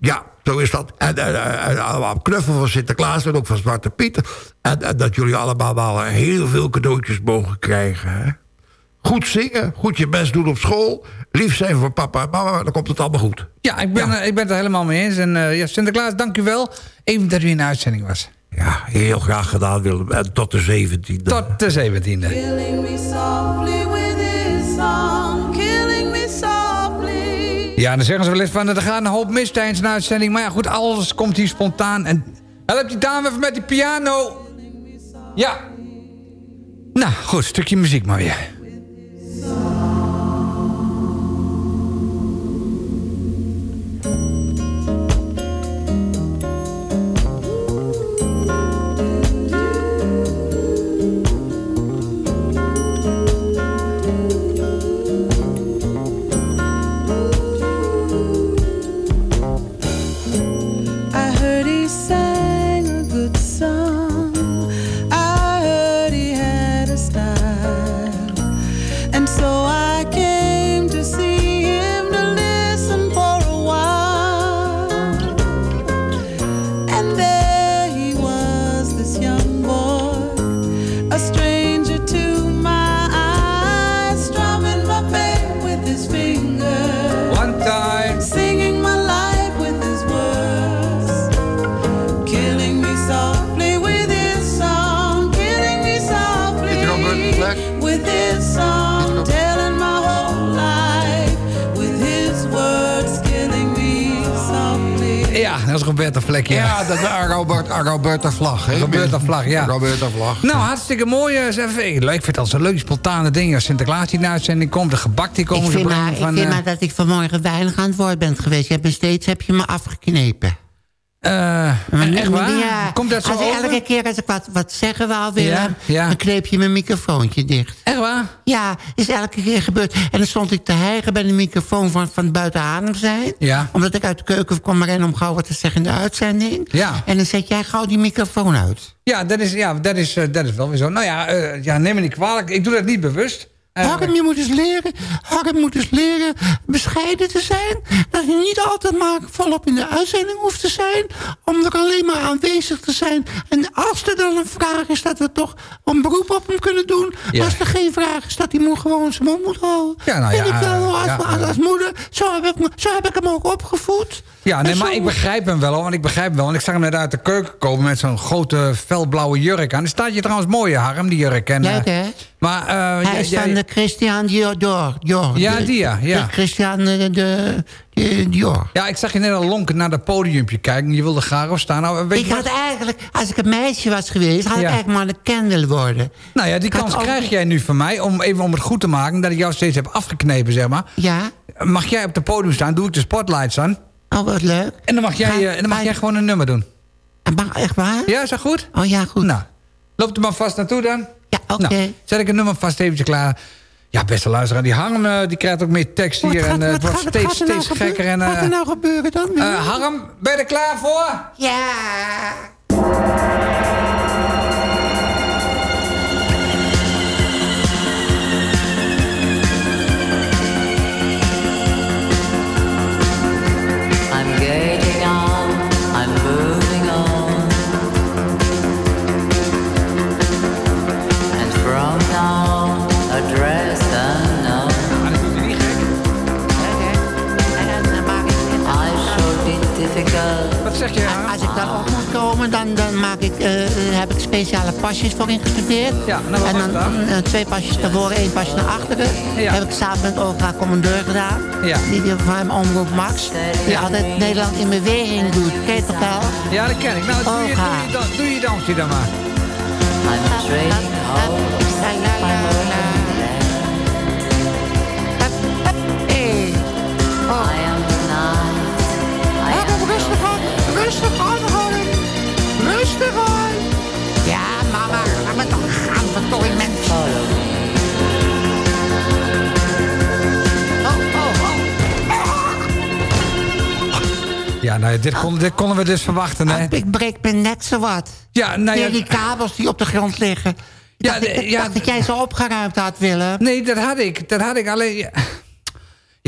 ja, zo is dat. En, en, en, en allemaal een knuffel van Sinterklaas en ook van Zwarte Piet. En, en dat jullie allemaal wel heel veel cadeautjes mogen krijgen. Hè? Goed zingen, goed je best doen op school. Lief zijn voor papa en mama, dan komt het allemaal goed. Ja, ik ben, eh, ik ben het er helemaal mee eens. En eh, ja, Sinterklaas, dank u wel. Even dat u in de uitzending was. Ja, heel graag gedaan, Willem. En tot de 17e. Tot de 17e. Ja, dan zeggen ze wel eens van, er gaat een hoop mis tijdens een uitzending. Maar ja, goed, alles komt hier spontaan. En help die dame even met die piano. Ja. Nou, goed, stukje muziek maar weer. Ja, dat is Roberta Vlek, ja. Ja, dat is Robert, Roberta Vlag. hè? Roberta Vlag, ja. Roberta Vlag. Nou, hartstikke mooi. eh, ik, vind het al zo leuk, spontane dingen. Als Sinterklaas die in de uitzending komt, de gebak die komen Ik ze brengen maar, ik vind eh, maar dat ik vanmorgen weinig aan het woord ben geweest. Je hebt me steeds heb je me afgeknepen. Eh, echt waar? Ja, Komt dat zo als ik over? elke keer als ik wat, wat zeggen wou, Willem, Ja, ja. dan kneep je mijn microfoontje dicht. Echt waar? Ja, is elke keer gebeurd. En dan stond ik te hijgen bij de microfoon van, van buiten adem zijn. Ja. Omdat ik uit de keuken kwam erin om gauw wat te zeggen in de uitzending. Ja. En dan zet jij gauw die microfoon uit. Ja, dat is, ja, dat is, eh, dat is wel weer zo. Nou ja, eh, ja, neem me niet kwalijk. Ik doe dat niet bewust. Eh, Harm, je moet eens leren. Harm moet eens leren bescheiden te zijn. Dat je niet altijd maar volop in de uitzending hoeft te zijn. Om er alleen maar aanwezig te zijn. En als er dan een vraag is, dat we toch een beroep op hem kunnen doen. Ja. Als er geen vraag is, dat hij moet gewoon zijn mond moet houden. Ja, nou ja, ik wel, als, ja, als, als moeder, zo heb, ik, me- zo heb ik hem ook opgevoed. Ja, nee, En maar ik begrijp hem wel, hoor, want ik begrijp hem wel. Want ik zag hem net uit de keuken komen met zo'n grote felblauwe jurk aan. Die staat je trouwens mooi, Harm, die jurk. En, Leuk, eh, hè? Maar, eh, Hij jij- is van de Christian Dior. Ja, De- die, ja, ja. De Christian de, de, Dior. ja, ik zag je net al lonken naar dat podiumpje kijken. Je wilde graag opstaan. Nou, weet Ik je had eigenlijk, als ik een meisje was geweest... had ik eigenlijk maar een ken willen worden. Nou ja, die Ik kans ook- krijg jij nu van mij. Om even om het goed te maken, dat ik jou steeds heb afgeknepen, zeg maar. Ja? Mag jij op het podium staan, doe ik de spotlights aan. Oh, wat leuk. En dan mag jij, Ga- eh, en dan mag jij gewoon een nummer doen. Echt waar? Ja, is dat goed? Oh ja, goed. Nou, loopt er maar vast naartoe dan. Ja, oké. Nou, zet ik een nummer vast eventjes klaar. Ja, beste luisteraar, die Harm eh, die krijgt ook meer tekst Wat hier. gaat- en eh, het wordt gaat- steeds, gaat nou steeds gekker. En, Wat gaat er eh, nou gebeuren dan? eh, Harm, ben je er klaar voor? ja. Komen, dan, dan maak ik, eh, heb ik speciale pasjes voor ingestudeerd. Ja, nou, en dan eh, twee pasjes naar voren, één pasje naar achteren. Ja. Heb ik samen met Olga Commandeur gedaan. Ja. Die, die van hem omroep Max. Die Ja. altijd Nederland in beweging doet. Ken je toch wel? Ja, dat ken ik. Nou, doe je, doe je, dan- doe je dansje dan maar. I'm nou, ja, dit, kon, dit konden we dus verwachten, hè? Ik breek me net zo wat. Ja, nou ja, die kabels die op de grond liggen. Ja, dacht, ik, ja, dacht dat jij ze opgeruimd had, Willem. Nee, dat had ik. Dat had ik alleen...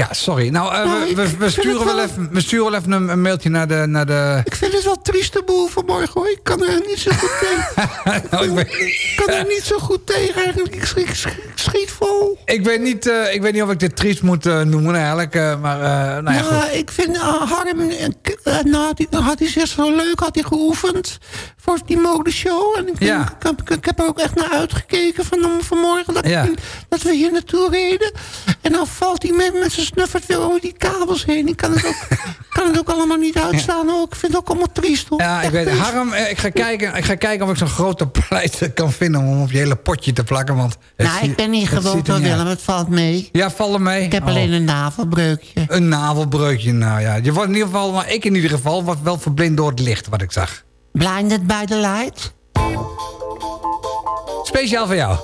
Ja, sorry. Nou, eh, Nou, we, we, sturen wel even, we sturen wel even een, een mailtje naar de... Naar de Ik vind het wel trieste boel vanmorgen, hoor. Ik kan er niet zo goed tegen. nou, ik, ben, Ik kan er niet zo goed tegen, eigenlijk. Ik schiet, schiet, schiet vol. ik, weet niet, eh, ik weet niet of ik dit triest moet eh, noemen eigenlijk. maar, nou ja, goed. Ik vind Harm, nou, had hij, had hij zich zo leuk, had hij geoefend voor die modeshow. En ik, Ja. ik, heb, ik heb er ook echt naar uitgekeken van, vanmorgen dat, Ja. dat we hier naartoe reden. En dan valt hij met, met zijn snuffert weer over die kabels heen. Ik kan het ook, kan het ook allemaal niet uitstaan. Ook. Ik vind het ook allemaal triest. Hoor. Ja, ik weet het. Harm, eh, ik ga, kijken, ik ga kijken of ik zo'n grote pleister kan vinden... om op je hele potje te plakken. Want Nou, ik ben niet gewoon niet Willem. Het valt mee. Ja, val er mee? Ik heb Oh. alleen een navelbreukje. Een navelbreukje, nou ja. Je wordt in ieder geval, maar ik in ieder geval... wordt wel verblind door het licht, wat ik zag. Blinded by the light. Speciaal voor jou.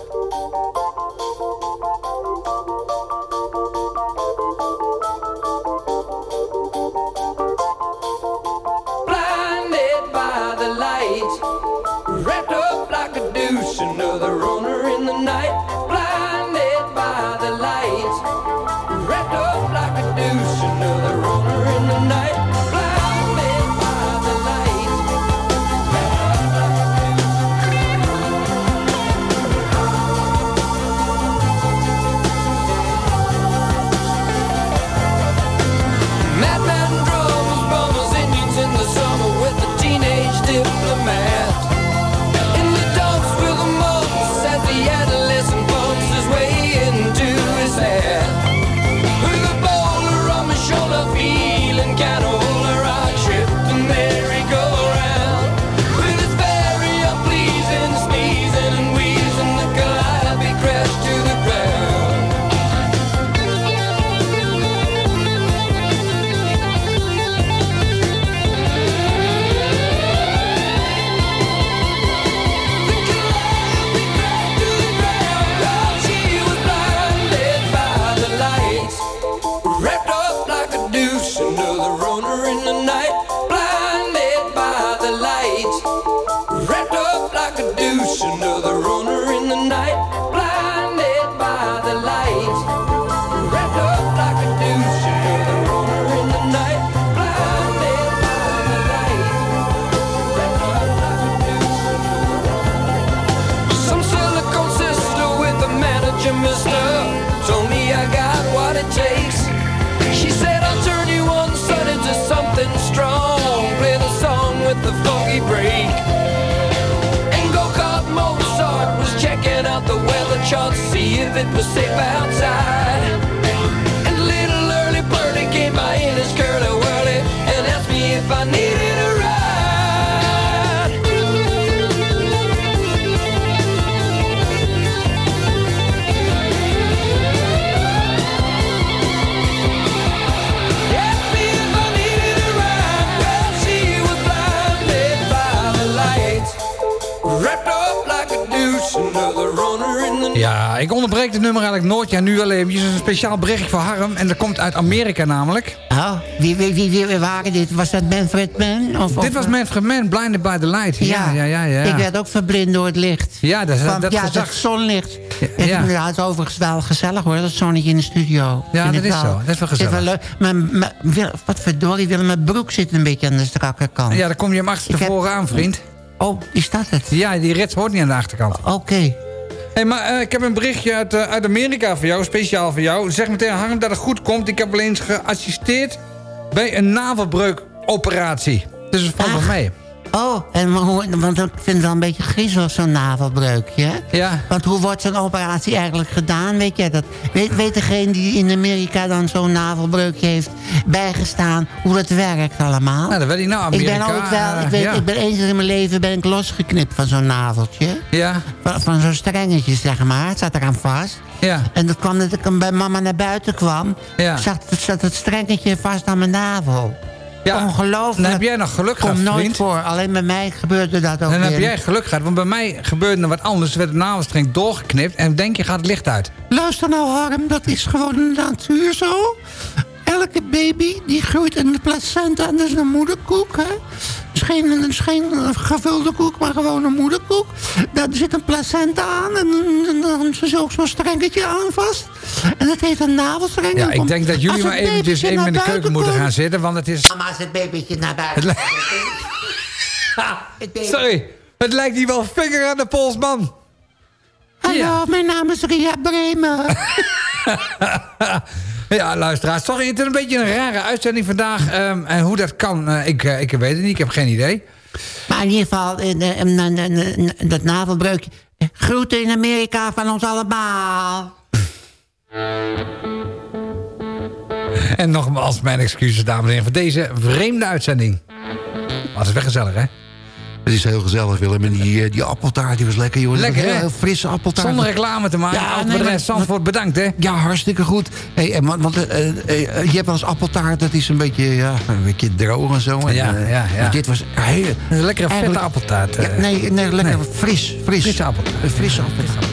If it was safe outside. Ja, ik onderbreek het nummer eigenlijk nooit. Ja, nu wel eventjes. Een speciaal bericht voor Harm. En dat komt uit Amerika namelijk. Oh, wie, wie, wie, wie waren dit? Was dat Manfred Mann? Of, Dit was Manfred Mann, Blinded by the Light. Ja, ja, ja. ja, Ik werd ook verblind door het licht. Ja, dat, Van, dat ja, gezag. dat zonlicht. Ja, Ja, het is overigens wel gezellig hoor, dat zonnetje in de studio. Ja, dat is zo. Dat is wel gezellig. leuk. Maar, maar Wil- wat verdorie, Willem, mijn broek zit een beetje aan de strakke kant. Ja, dan kom je hem achter Ik heb- tevoren aan, vriend. Oh, is dat het? Ja, die rits hoort niet aan de achterkant. Oké. Hey, maar eh, ik heb een berichtje uit, eh, uit Amerika voor jou, speciaal voor jou. Zeg meteen Harm dat het goed komt. Ik heb wel eens geassisteerd bij een navelbreukoperatie. Dus het valt wel mee. Oh, en hoe, want ik vind het wel een beetje griezelig, zo'n navelbreukje. Ja. Want hoe wordt zo'n operatie eigenlijk gedaan? Weet jij dat? Weet, weet degene die in Amerika dan zo'n navelbreukje heeft bijgestaan... hoe dat werkt allemaal? Nou, dat weet ik nou, Ik ben Amerika, ook wel... Ik, eh, weet, ja. ik ben eens in mijn leven ben ik losgeknipt van zo'n naveltje. Ja. Van, van zo'n strengetje, zeg maar. Het zat eraan vast. Ja. En dat kwam dat ik bij mama naar buiten kwam. Ja. Zat, zat het strengetje vast aan mijn navel. Ja. Ongelooflijk. Dan heb jij nog geluk gehad, Komt nooit vriend. voor. Alleen bij mij gebeurde dat ook Dan heb jij geluk gehad, want bij mij gebeurde er wat anders. Er werd de navelstreng doorgeknipt en denk je gaat het licht uit. Luister nou, Harm, dat is gewoon in de natuur zo. Elke baby die groeit in de placenta, dat is een moederkoek, hè. Het is geen, het is geen gevulde koek, maar gewoon een moederkoek. Daar zit een placenta aan en dan- dan is ook zo'n strengetje aan vast. En dat heet een navelstreng. Ja, ik denk dat jullie maar eventjes even in de keuken moeten gaan zitten, want het is... Mama, als het babytje naar buiten Sorry, het lijkt hier wel vinger aan de pols, man. Hallo, Ja. mijn naam is Ria Bremer. Ja, luisteraars, sorry, het is een beetje een rare uitzending vandaag. ehm, en hoe dat kan, eh, ik, eh, ik weet het niet, ik heb geen idee. Maar in ieder geval, eh, dat navelbreukje. Groeten in Amerika van ons allemaal. En nogmaals, mijn excuses, dames en heren, voor deze vreemde uitzending. Maar het is wel gezellig, hè? Het is heel gezellig, Willem. En die, eh, die appeltaart die was lekker, joh. Lekker, heel, frisse appeltaart. Zonder reclame te maken. Ja, nee, maar- Zandvoort, bedankt, hè? Ja, hartstikke goed. Hey, en, want want, eh, eh, je hebt wel eens appeltaart, dat is een beetje, ja, een beetje droog en zo. En, Ja, ja, ja. maar Dit was heel... Een lekkere vette appeltaart. Ja, nee, nee, lekker Nee. fris, fris. Frisse appeltaart. Een frisse appeltaart.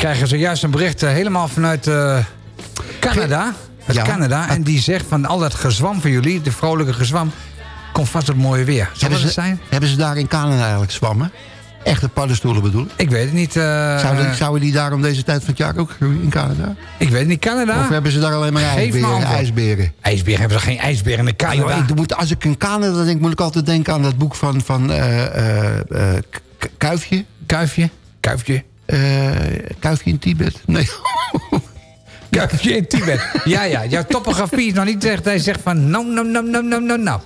Spin. Ja, ik krijg er zojuist een bericht eh, helemaal vanuit eh, Canada. Uit Ja. Canada. En die zegt van al dat gezwam van jullie, de vrolijke gezwam... komt vast het mooie weer. Zou Hebben het ze, zijn? hebben ze daar in Canada eigenlijk zwammen? Echte paddenstoelen bedoel ik? Ik weet het niet. eh, Zouden, zouden die daar om deze tijd van het jaar ook groeien in Canada? Ik weet het niet. Canada? Of hebben ze daar alleen maar me ijsberen? ijsberen? Hebben ze geen ijsberen in Ah, Canada. joh, ik moet, als ik in Canada denk, moet ik altijd denken aan dat boek van, van Kuifje. Kuifje? Kuifje? Eh, Kuifje in Tibet. Nee. Kuifje in Tibet. Ja, ja. Jouw topografie is nog niet echt... Hij zegt van nou, nou, nou, nou, nou, nou.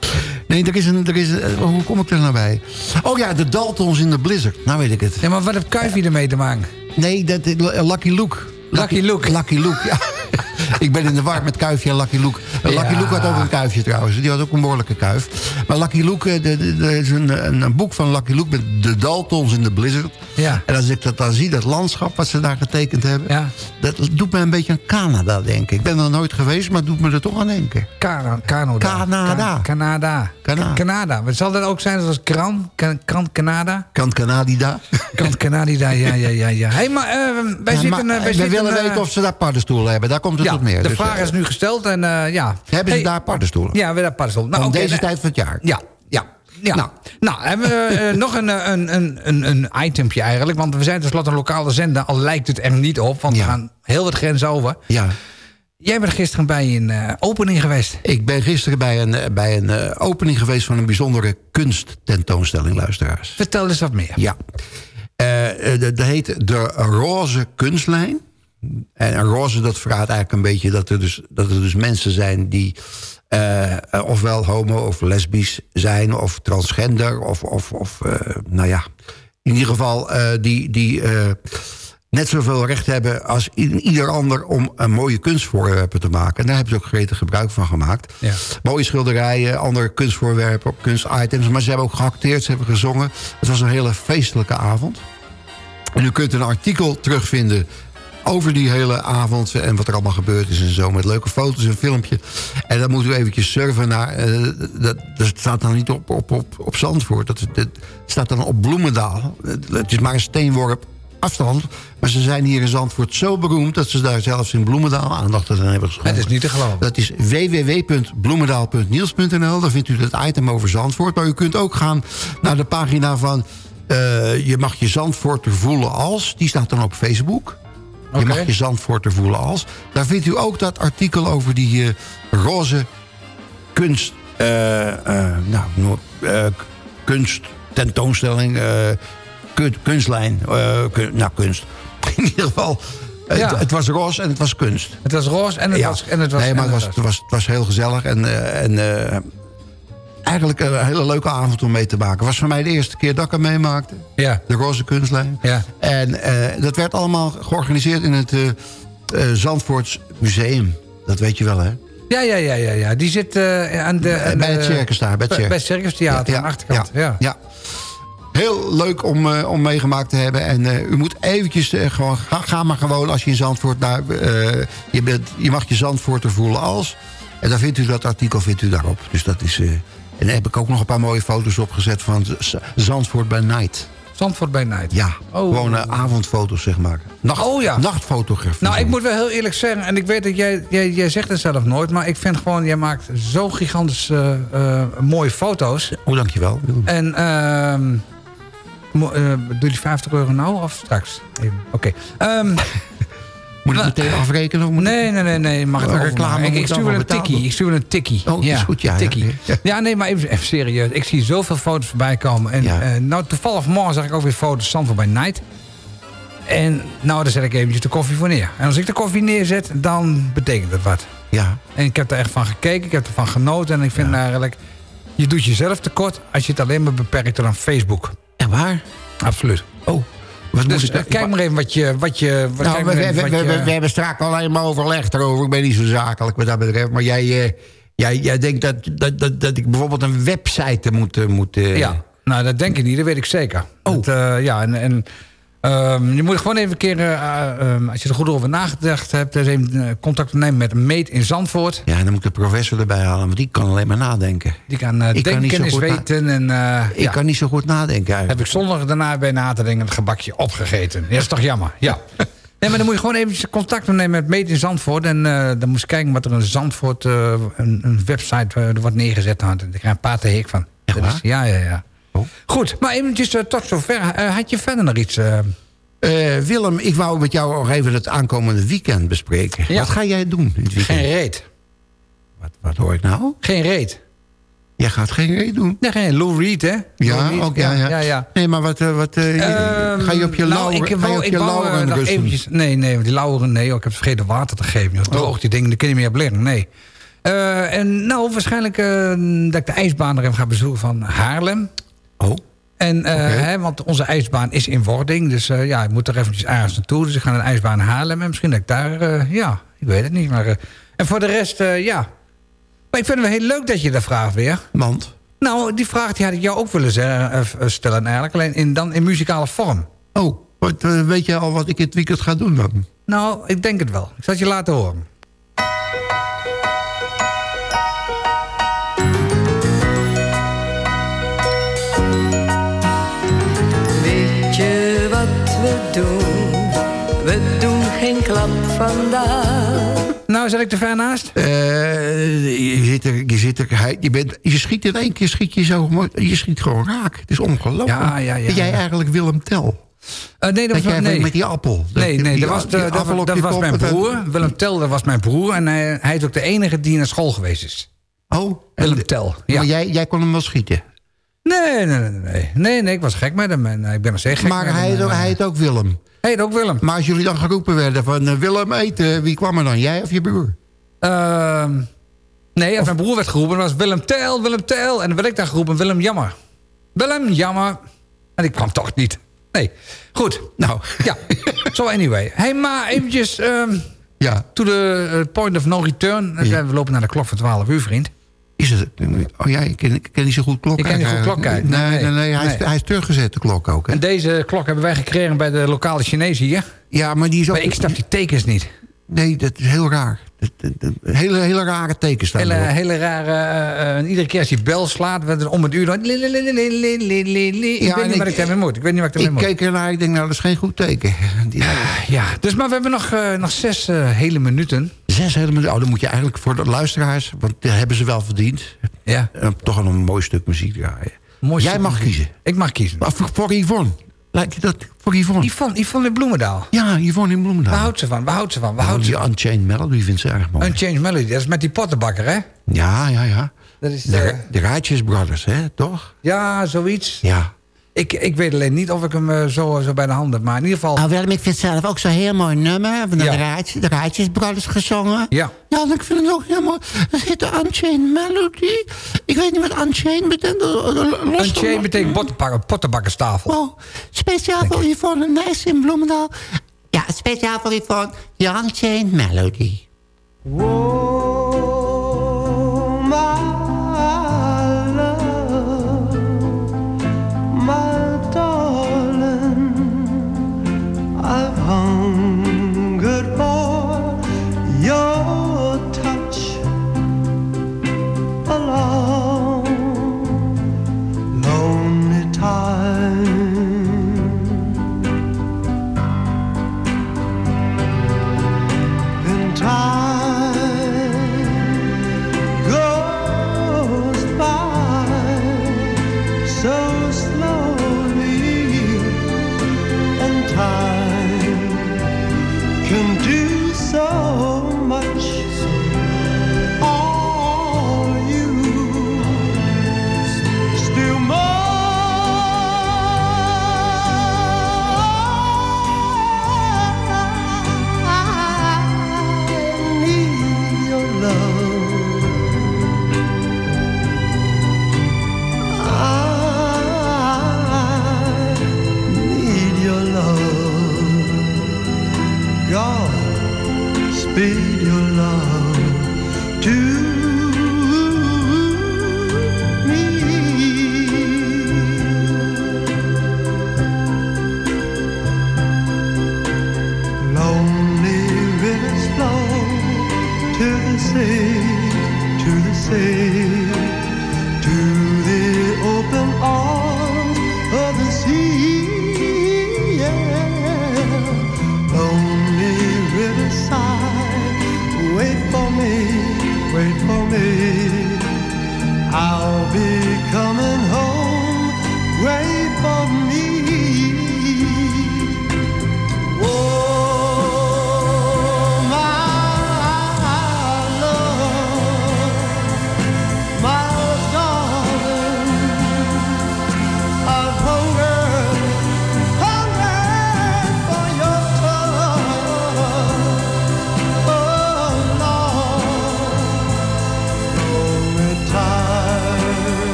Nee, er is een, er is een, eh, hoe kom ik er nou bij? Oh ja, de Daltons in de Blizzard. Nou weet ik het. Ja, maar wat heeft Kuifje ermee te maken? Nee, dat, Lucky Luke. Lucky Luke. Lucky Luke, ja. ik ben in de war met Kuifje en Lucky Luke. Lucky. Luke had ook een kuifje trouwens. Die had ook een behoorlijke kuif. Maar Lucky Luke, eh, er is een, een, een boek van Lucky Luke met de Daltons in de Blizzard. Ja. En als ik dat dan zie, dat landschap wat ze daar getekend hebben... Ja. dat doet me een beetje aan Canada denken. Ik ben er nooit geweest, maar het doet me er toch aan denken. Cana- Canada. Canada. Ca- Canada. Canada. Maar zal dat ook zijn zoals Kran? Kant Canada? Kant Canadida. Kant Canada, ja, ja, ja. ja. Hey, maar eh, wij Ja, zitten... maar, eh, wij we zitten, willen weten of ze daar paddenstoelen hebben. Daar komt het ja, op de Dus, vraag eh, is nu gesteld en eh, ja. Hebben ze Hey, daar paddenstoelen? Ja, we hebben daar paddenstoelen. Nou, Om deze tijd van het jaar? Ja, ja. Ja. Nou, nou hebben we eh, nog een, een, een, een, een itempje eigenlijk. Want we zijn tenslotte een lokale zender. Al lijkt het er niet op. Want we gaan heel wat grenzen over. Ja. Jij bent gisteren bij een opening geweest. Ik ben gisteren bij een, bij een opening geweest van een bijzondere kunsttentoonstelling, luisteraars. Vertel eens wat meer. Ja. Dat heet de Roze Kunstlijn. En roze, dat verraadt eigenlijk een beetje dat er dus, dat er dus mensen zijn die... eh, ofwel homo of lesbisch zijn, of transgender, of, of, of eh, nou ja... In ieder geval die, die net zoveel recht hebben als ieder ander... om een mooie kunstvoorwerpen te maken. En daar hebben ze ook gretig gebruik van gemaakt. Ja. Mooie schilderijen, andere kunstvoorwerpen, kunstitems. Maar ze hebben ook geacteerd, ze hebben gezongen. Het was een hele feestelijke avond. En u kunt een artikel terugvinden over die hele avond... en wat er allemaal gebeurd is en zo... met leuke foto's en filmpje. En dan moet u eventjes surfen naar... eh, dat, dat staat dan niet op, op, op, op Zandvoort. Dat, dat staat dan op Bloemendaal. Het, is maar een steenworp afstand. Maar ze zijn hier in Zandvoort zo beroemd... dat ze daar zelfs in Bloemendaal aandacht aan hebben geschonken. Het is niet te geloven. Dat is www.bloemendaal.niels.nl. Daar vindt u het item over Zandvoort. Maar u kunt ook gaan naar de pagina van... eh, je mag je Zandvoorter voelen als. Die staat dan op Facebook. Je mag je Zandvoorter voelen als. Daar vindt u ook dat artikel over die eh, roze kunst... nou, no- kunst tentoonstelling... kun- kunstlijn. kun- nou, kunst. In ieder geval... Ja. Het, het was roze en het was kunst. Het was roze en het Ja. was... En het was nee, maar het was, het, was, het was heel gezellig. En, eh, en eh, eigenlijk een hele leuke avond om mee te maken. Was voor mij de eerste keer dat ik hem meemaakte. Ja. De Roze Kunstlijn. Ja. En eh, dat werd allemaal georganiseerd in het eh eh, Zandvoorts Museum. Dat weet je wel, hè? Ja, ja, ja, ja, ja. Die zit eh, aan de... aan bij het circus daar. Bij het, circus. bij het Circus Theater aan de achterkant. Ja. ja. Heel leuk om, eh, om meegemaakt te hebben. En eh, u moet eventjes eh, gewoon... Ga, ga maar gewoon als je in Zandvoort... naar eh, je, bent, je mag je Zandvoorter voelen als... En dan vindt u dat artikel vindt u daarop. Dus dat is... en daar heb ik ook nog een paar mooie foto's opgezet van Z- Zandvoort by Night. Zandvoort bij Night. Ja, Oh. gewoon eh, avondfoto's, zeg maar. Nacht, Oh ja. Nachtfotografie. Nou, ik moet wel heel eerlijk zeggen, en ik weet dat jij, jij, jij zegt het zelf nooit... maar ik vind gewoon, jij maakt zo gigantisch eh, eh, mooie foto's. Oh, dankjewel. En, ehm eh, doe die 50 euro nou of straks? Even, Oké. Ehm, Moet ik meteen afrekenen? Of moet nee, nee, nee, nee, mag het Oh, reclame Ik, ik stuur wel een tikkie. Ik stuur wel een tikkie. Oh, is goed, ja, ja. tikkie. Ja. Ja, nee, maar even, even serieus. Ik zie zoveel foto's voorbij komen. En Ja. eh, nou, toevallig morgen zag ik ook weer foto's Zandvoort bij Night. En nou, daar zet ik eventjes de koffie voor neer. En als ik de koffie neerzet, dan betekent dat wat. Ja, En ik heb er echt van gekeken, ik heb ervan genoten. En ik vind eigenlijk, je doet jezelf tekort als je het alleen maar beperkt tot aan Facebook. en waar? Absoluut. Oh, wat Dus ik... eh, kijk maar even wat je... Wat je wat, Nou, we, we, even we, wat we, je- we hebben straks alleen maar overlegd erover. Ik ben niet zo zakelijk wat dat betreft. Maar jij, eh, jij, jij denkt dat, dat, dat, dat ik bijvoorbeeld een website moet... eh, moet Ja, nou dat denk ik niet, dat weet ik zeker. Oh. Dat, ja, en, en Ehm, je moet gewoon even een keer, eh, ehm, als je er goed over nagedacht hebt... eens even eh, contact nemen met een meet in Zandvoort. Ja, dan moet ik de professor erbij halen, want die kan alleen maar nadenken. Die kan eh, zo denken, weten. En, eh, Ik ja. kan niet zo goed nadenken eigenlijk. Heb ik zondag daarna bij na te denken het gebakje opgegeten. Ja, dat is toch jammer. Ja. Nee, maar dan moet je gewoon even contact opnemen met Meet in Zandvoort. En eh, dan moet je kijken wat er in Zandvoort, eh, een, een website eh, wordt neergezet. had. Ik krijg een paar te hik van. Is- ja, ja, ja. Oh. Goed, maar eventjes eh, tot zover. Eh, had je verder nog iets? eh? Eh, Willem, ik wou met jou nog even het aankomende weekend bespreken. Ja. Wat ga jij doen in het weekend? Geen reet. Wat, wat hoor ik nou? Geen reet. Jij gaat geen reet doen? Nee, geen Lou Reed, hè? Ja, Reed, ook, ja, ja. ja, ja. Nee, maar wat, wat eh, Ehm, ga je op je nou, lauren, ik ga je wou, op ik je wou, lauren nog rusten? eventjes, Nee, nee, want die lauren, nee, ik heb vergeten water te geven. joh. Droog die dingen, die kun je niet meer liggen, nee. Eh, en nou, waarschijnlijk eh, dat ik de ijsbaan er even ga bezoeken van Haarlem. En, eh, hè, want onze ijsbaan is in wording. Dus eh, ja, ik moet er eventjes ergens naartoe. Dus ik ga de ijsbaan Haarlem. En misschien dat ik daar, eh, ja, ik weet het niet. Maar, en voor de rest, ja. Maar ik vind het wel heel leuk dat je dat vraagt weer. Want? Nou, die vraag die had ik jou ook willen zeggen, stellen eigenlijk. Alleen in, dan in muzikale vorm. Oh, weet je al wat ik het weekend ga doen dan? Nou, ik denk het wel. Ik zal het je laten horen. Geen klap vandaag. Nou, zit ik te ver naast? Eh, je, zit er, je, zit er, hij- je, bent, je schiet in één keer schiet je, zo, je schiet gewoon raak. Het is ongelooflijk. Ja, ja, ja. Ben jij eigenlijk Willem Tel? Eh, nee, dat was, jij nee. met die appel. Dat Nee, nee, die- dat was, de- dat, appel op dat je was kop mijn en broer. Willem Tel, dat was mijn broer. En hij, hij is ook de enige die naar school geweest is. Oh, Willem Tel, ja. Maar jij, jij kon hem wel schieten. Nee, nee, nee, nee. Nee, nee, ik was gek met hem. En eh, ik ben nog steeds gek maar met hij, hem. eh. hij heet ook Willem. Heet ook Willem. Maar als jullie dan geroepen werden van eh, Willem eten, wie kwam er dan? Jij of je broer? Ehm, nee, als mijn broer werd geroepen, was Willem Tel, Willem Tel. En dan werd ik daar geroepen, Willem Jammer. Willem Jammer. En ik kwam toch niet. Nee. Goed. Nou. Ja. So anyway. Hey, maar eventjes... ehm ja. To the eh, point of no return. We lopen naar de klok van 12 uur, vriend. Is het? Oh ja, ik ken, ik ken niet zo goed klok. Ik ken niet goed klok. Nee, nee, Nee, nee, hij, Is, hij is teruggezet, de klok ook. Hè? En deze klok hebben wij gekregen bij de lokale Chinezen hier. Ja, maar die is ook... Maar ik snap die tekens niet. Nee, dat is heel raar. Hele, hele rare tekens staan hele, hele rare... Eh, eh, iedere keer als je bel slaat, werd om het uur... Ja, ik weet niet waar ik daarmee moet. Ik weet niet waar ik daarmee moet. Ik keek ernaar, ik denk, nou, dat is geen goed teken. Ah, ja, dus maar we hebben nog, eh, nog zes hele minuten. Zes hele minuten? Oh, dan moet je eigenlijk voor de luisteraars... want dat hebben ze wel verdiend. Ja. toch een mooi stuk muziek draaien. Mooi Jij mag kiezen. Ik mag kiezen. Maar voor Yvonne. Lijkt je dat voor Yvonne? Yvonne, Yvonne in Bloemendaal. Ja, Yvonne in Bloemendaal. Waar houdt ze van? Waar houdt ze van? Waar houdt die ze Unchained Melody vindt ze erg mooi. Unchanged Melody, dat is met die pottenbakker, hè? Ja, ja, ja. Dat is, De, eh, de Brothers, hè, toch? ja, zoiets. Ja. Ik, ik weet alleen niet of ik hem eh, zo, zo bij de hand heb. Maar in ieder geval... Oh, Willem, ik vind het zelf ook zo'n heel mooi nummer. Van de, Ja. Raadjes, de Raadjes Brothers gezongen. Ja. Ja, en ik vind het ook heel mooi. Dat heet de Unchained Melody. Ik weet niet wat Unchained betekent. Los Unchained betekent pottenbakker, pottenbakkerstafel. Oh, speciaal voor Yvonne Nijs in Bloemendaal. Ja, speciaal voor Yvonne. The Unchained Melody. Oh,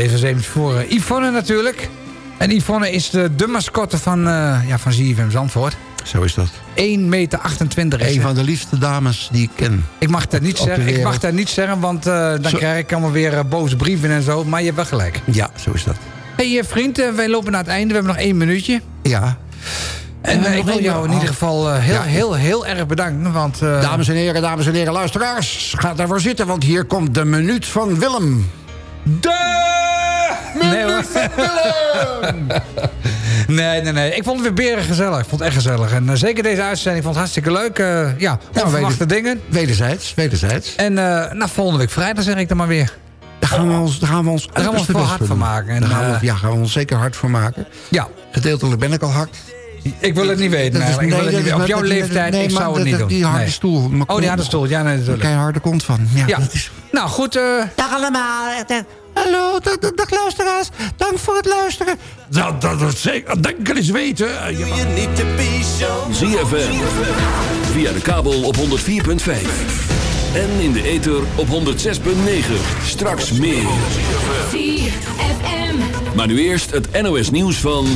deze is even voor eh, Yvonne natuurlijk. En Yvonne is de, de mascotte van, eh ja, van ZFM Zandvoort. Zo is dat. 1,28 meter. is Een ze. van de liefste dames die ik ken. Ik mag dat niet zeggen, ik mag dat niet zeggen, want eh, dan Zo- krijg ik allemaal weer boze brieven en zo. Maar je hebt wel gelijk. Ja, zo is dat. hey, vriend, wij lopen naar het einde. We hebben nog één minuutje. Ja. En ik wil jou in oh. ieder geval eh, heel, Ja. heel, heel erg bedanken. Want, Dames en heren, dames en heren, luisteraars. Ga daarvoor zitten, want hier komt de minuut van Willem. De Nee, hoor. nee, nee, nee. Ik vond het weer beren gezellig. Ik vond het echt gezellig. En eh, zeker deze uitzending. Ik vond het hartstikke leuk. Eh, ja, onverwachte dingen. Wederzijds, wederzijds. En eh nou, volgende week vrijdag zeg ik dan maar weer. Daar gaan we ons, daar gaan we ons Daar gaan we ons best hard voor van maken. En, Daar gaan we, ja, gaan we ons zeker hard voor maken. Ja. Gedeeltelijk ben ik al hard. Ik wil het niet weten. Is- ik wil het niet weten. Op jouw leeftijd, nee, ik maar zou het dat- niet doen. die harde Nee. stoel. Oh, die harde stoel. Ja, nee, Een natuurlijk. keiharde kont van. Ja, Ja. dat is... Nou, goed. eh, Dag allemaal. Hallo, dag, dag, dag luisteraars. Dank voor het luisteren. Dat, dat, dat zeker. Denk eens weten. Eh, je- ZFM. Via de kabel op 104.5. En in de ether op 106.9. Straks meer. ZFM. Maar nu eerst het NOS nieuws van...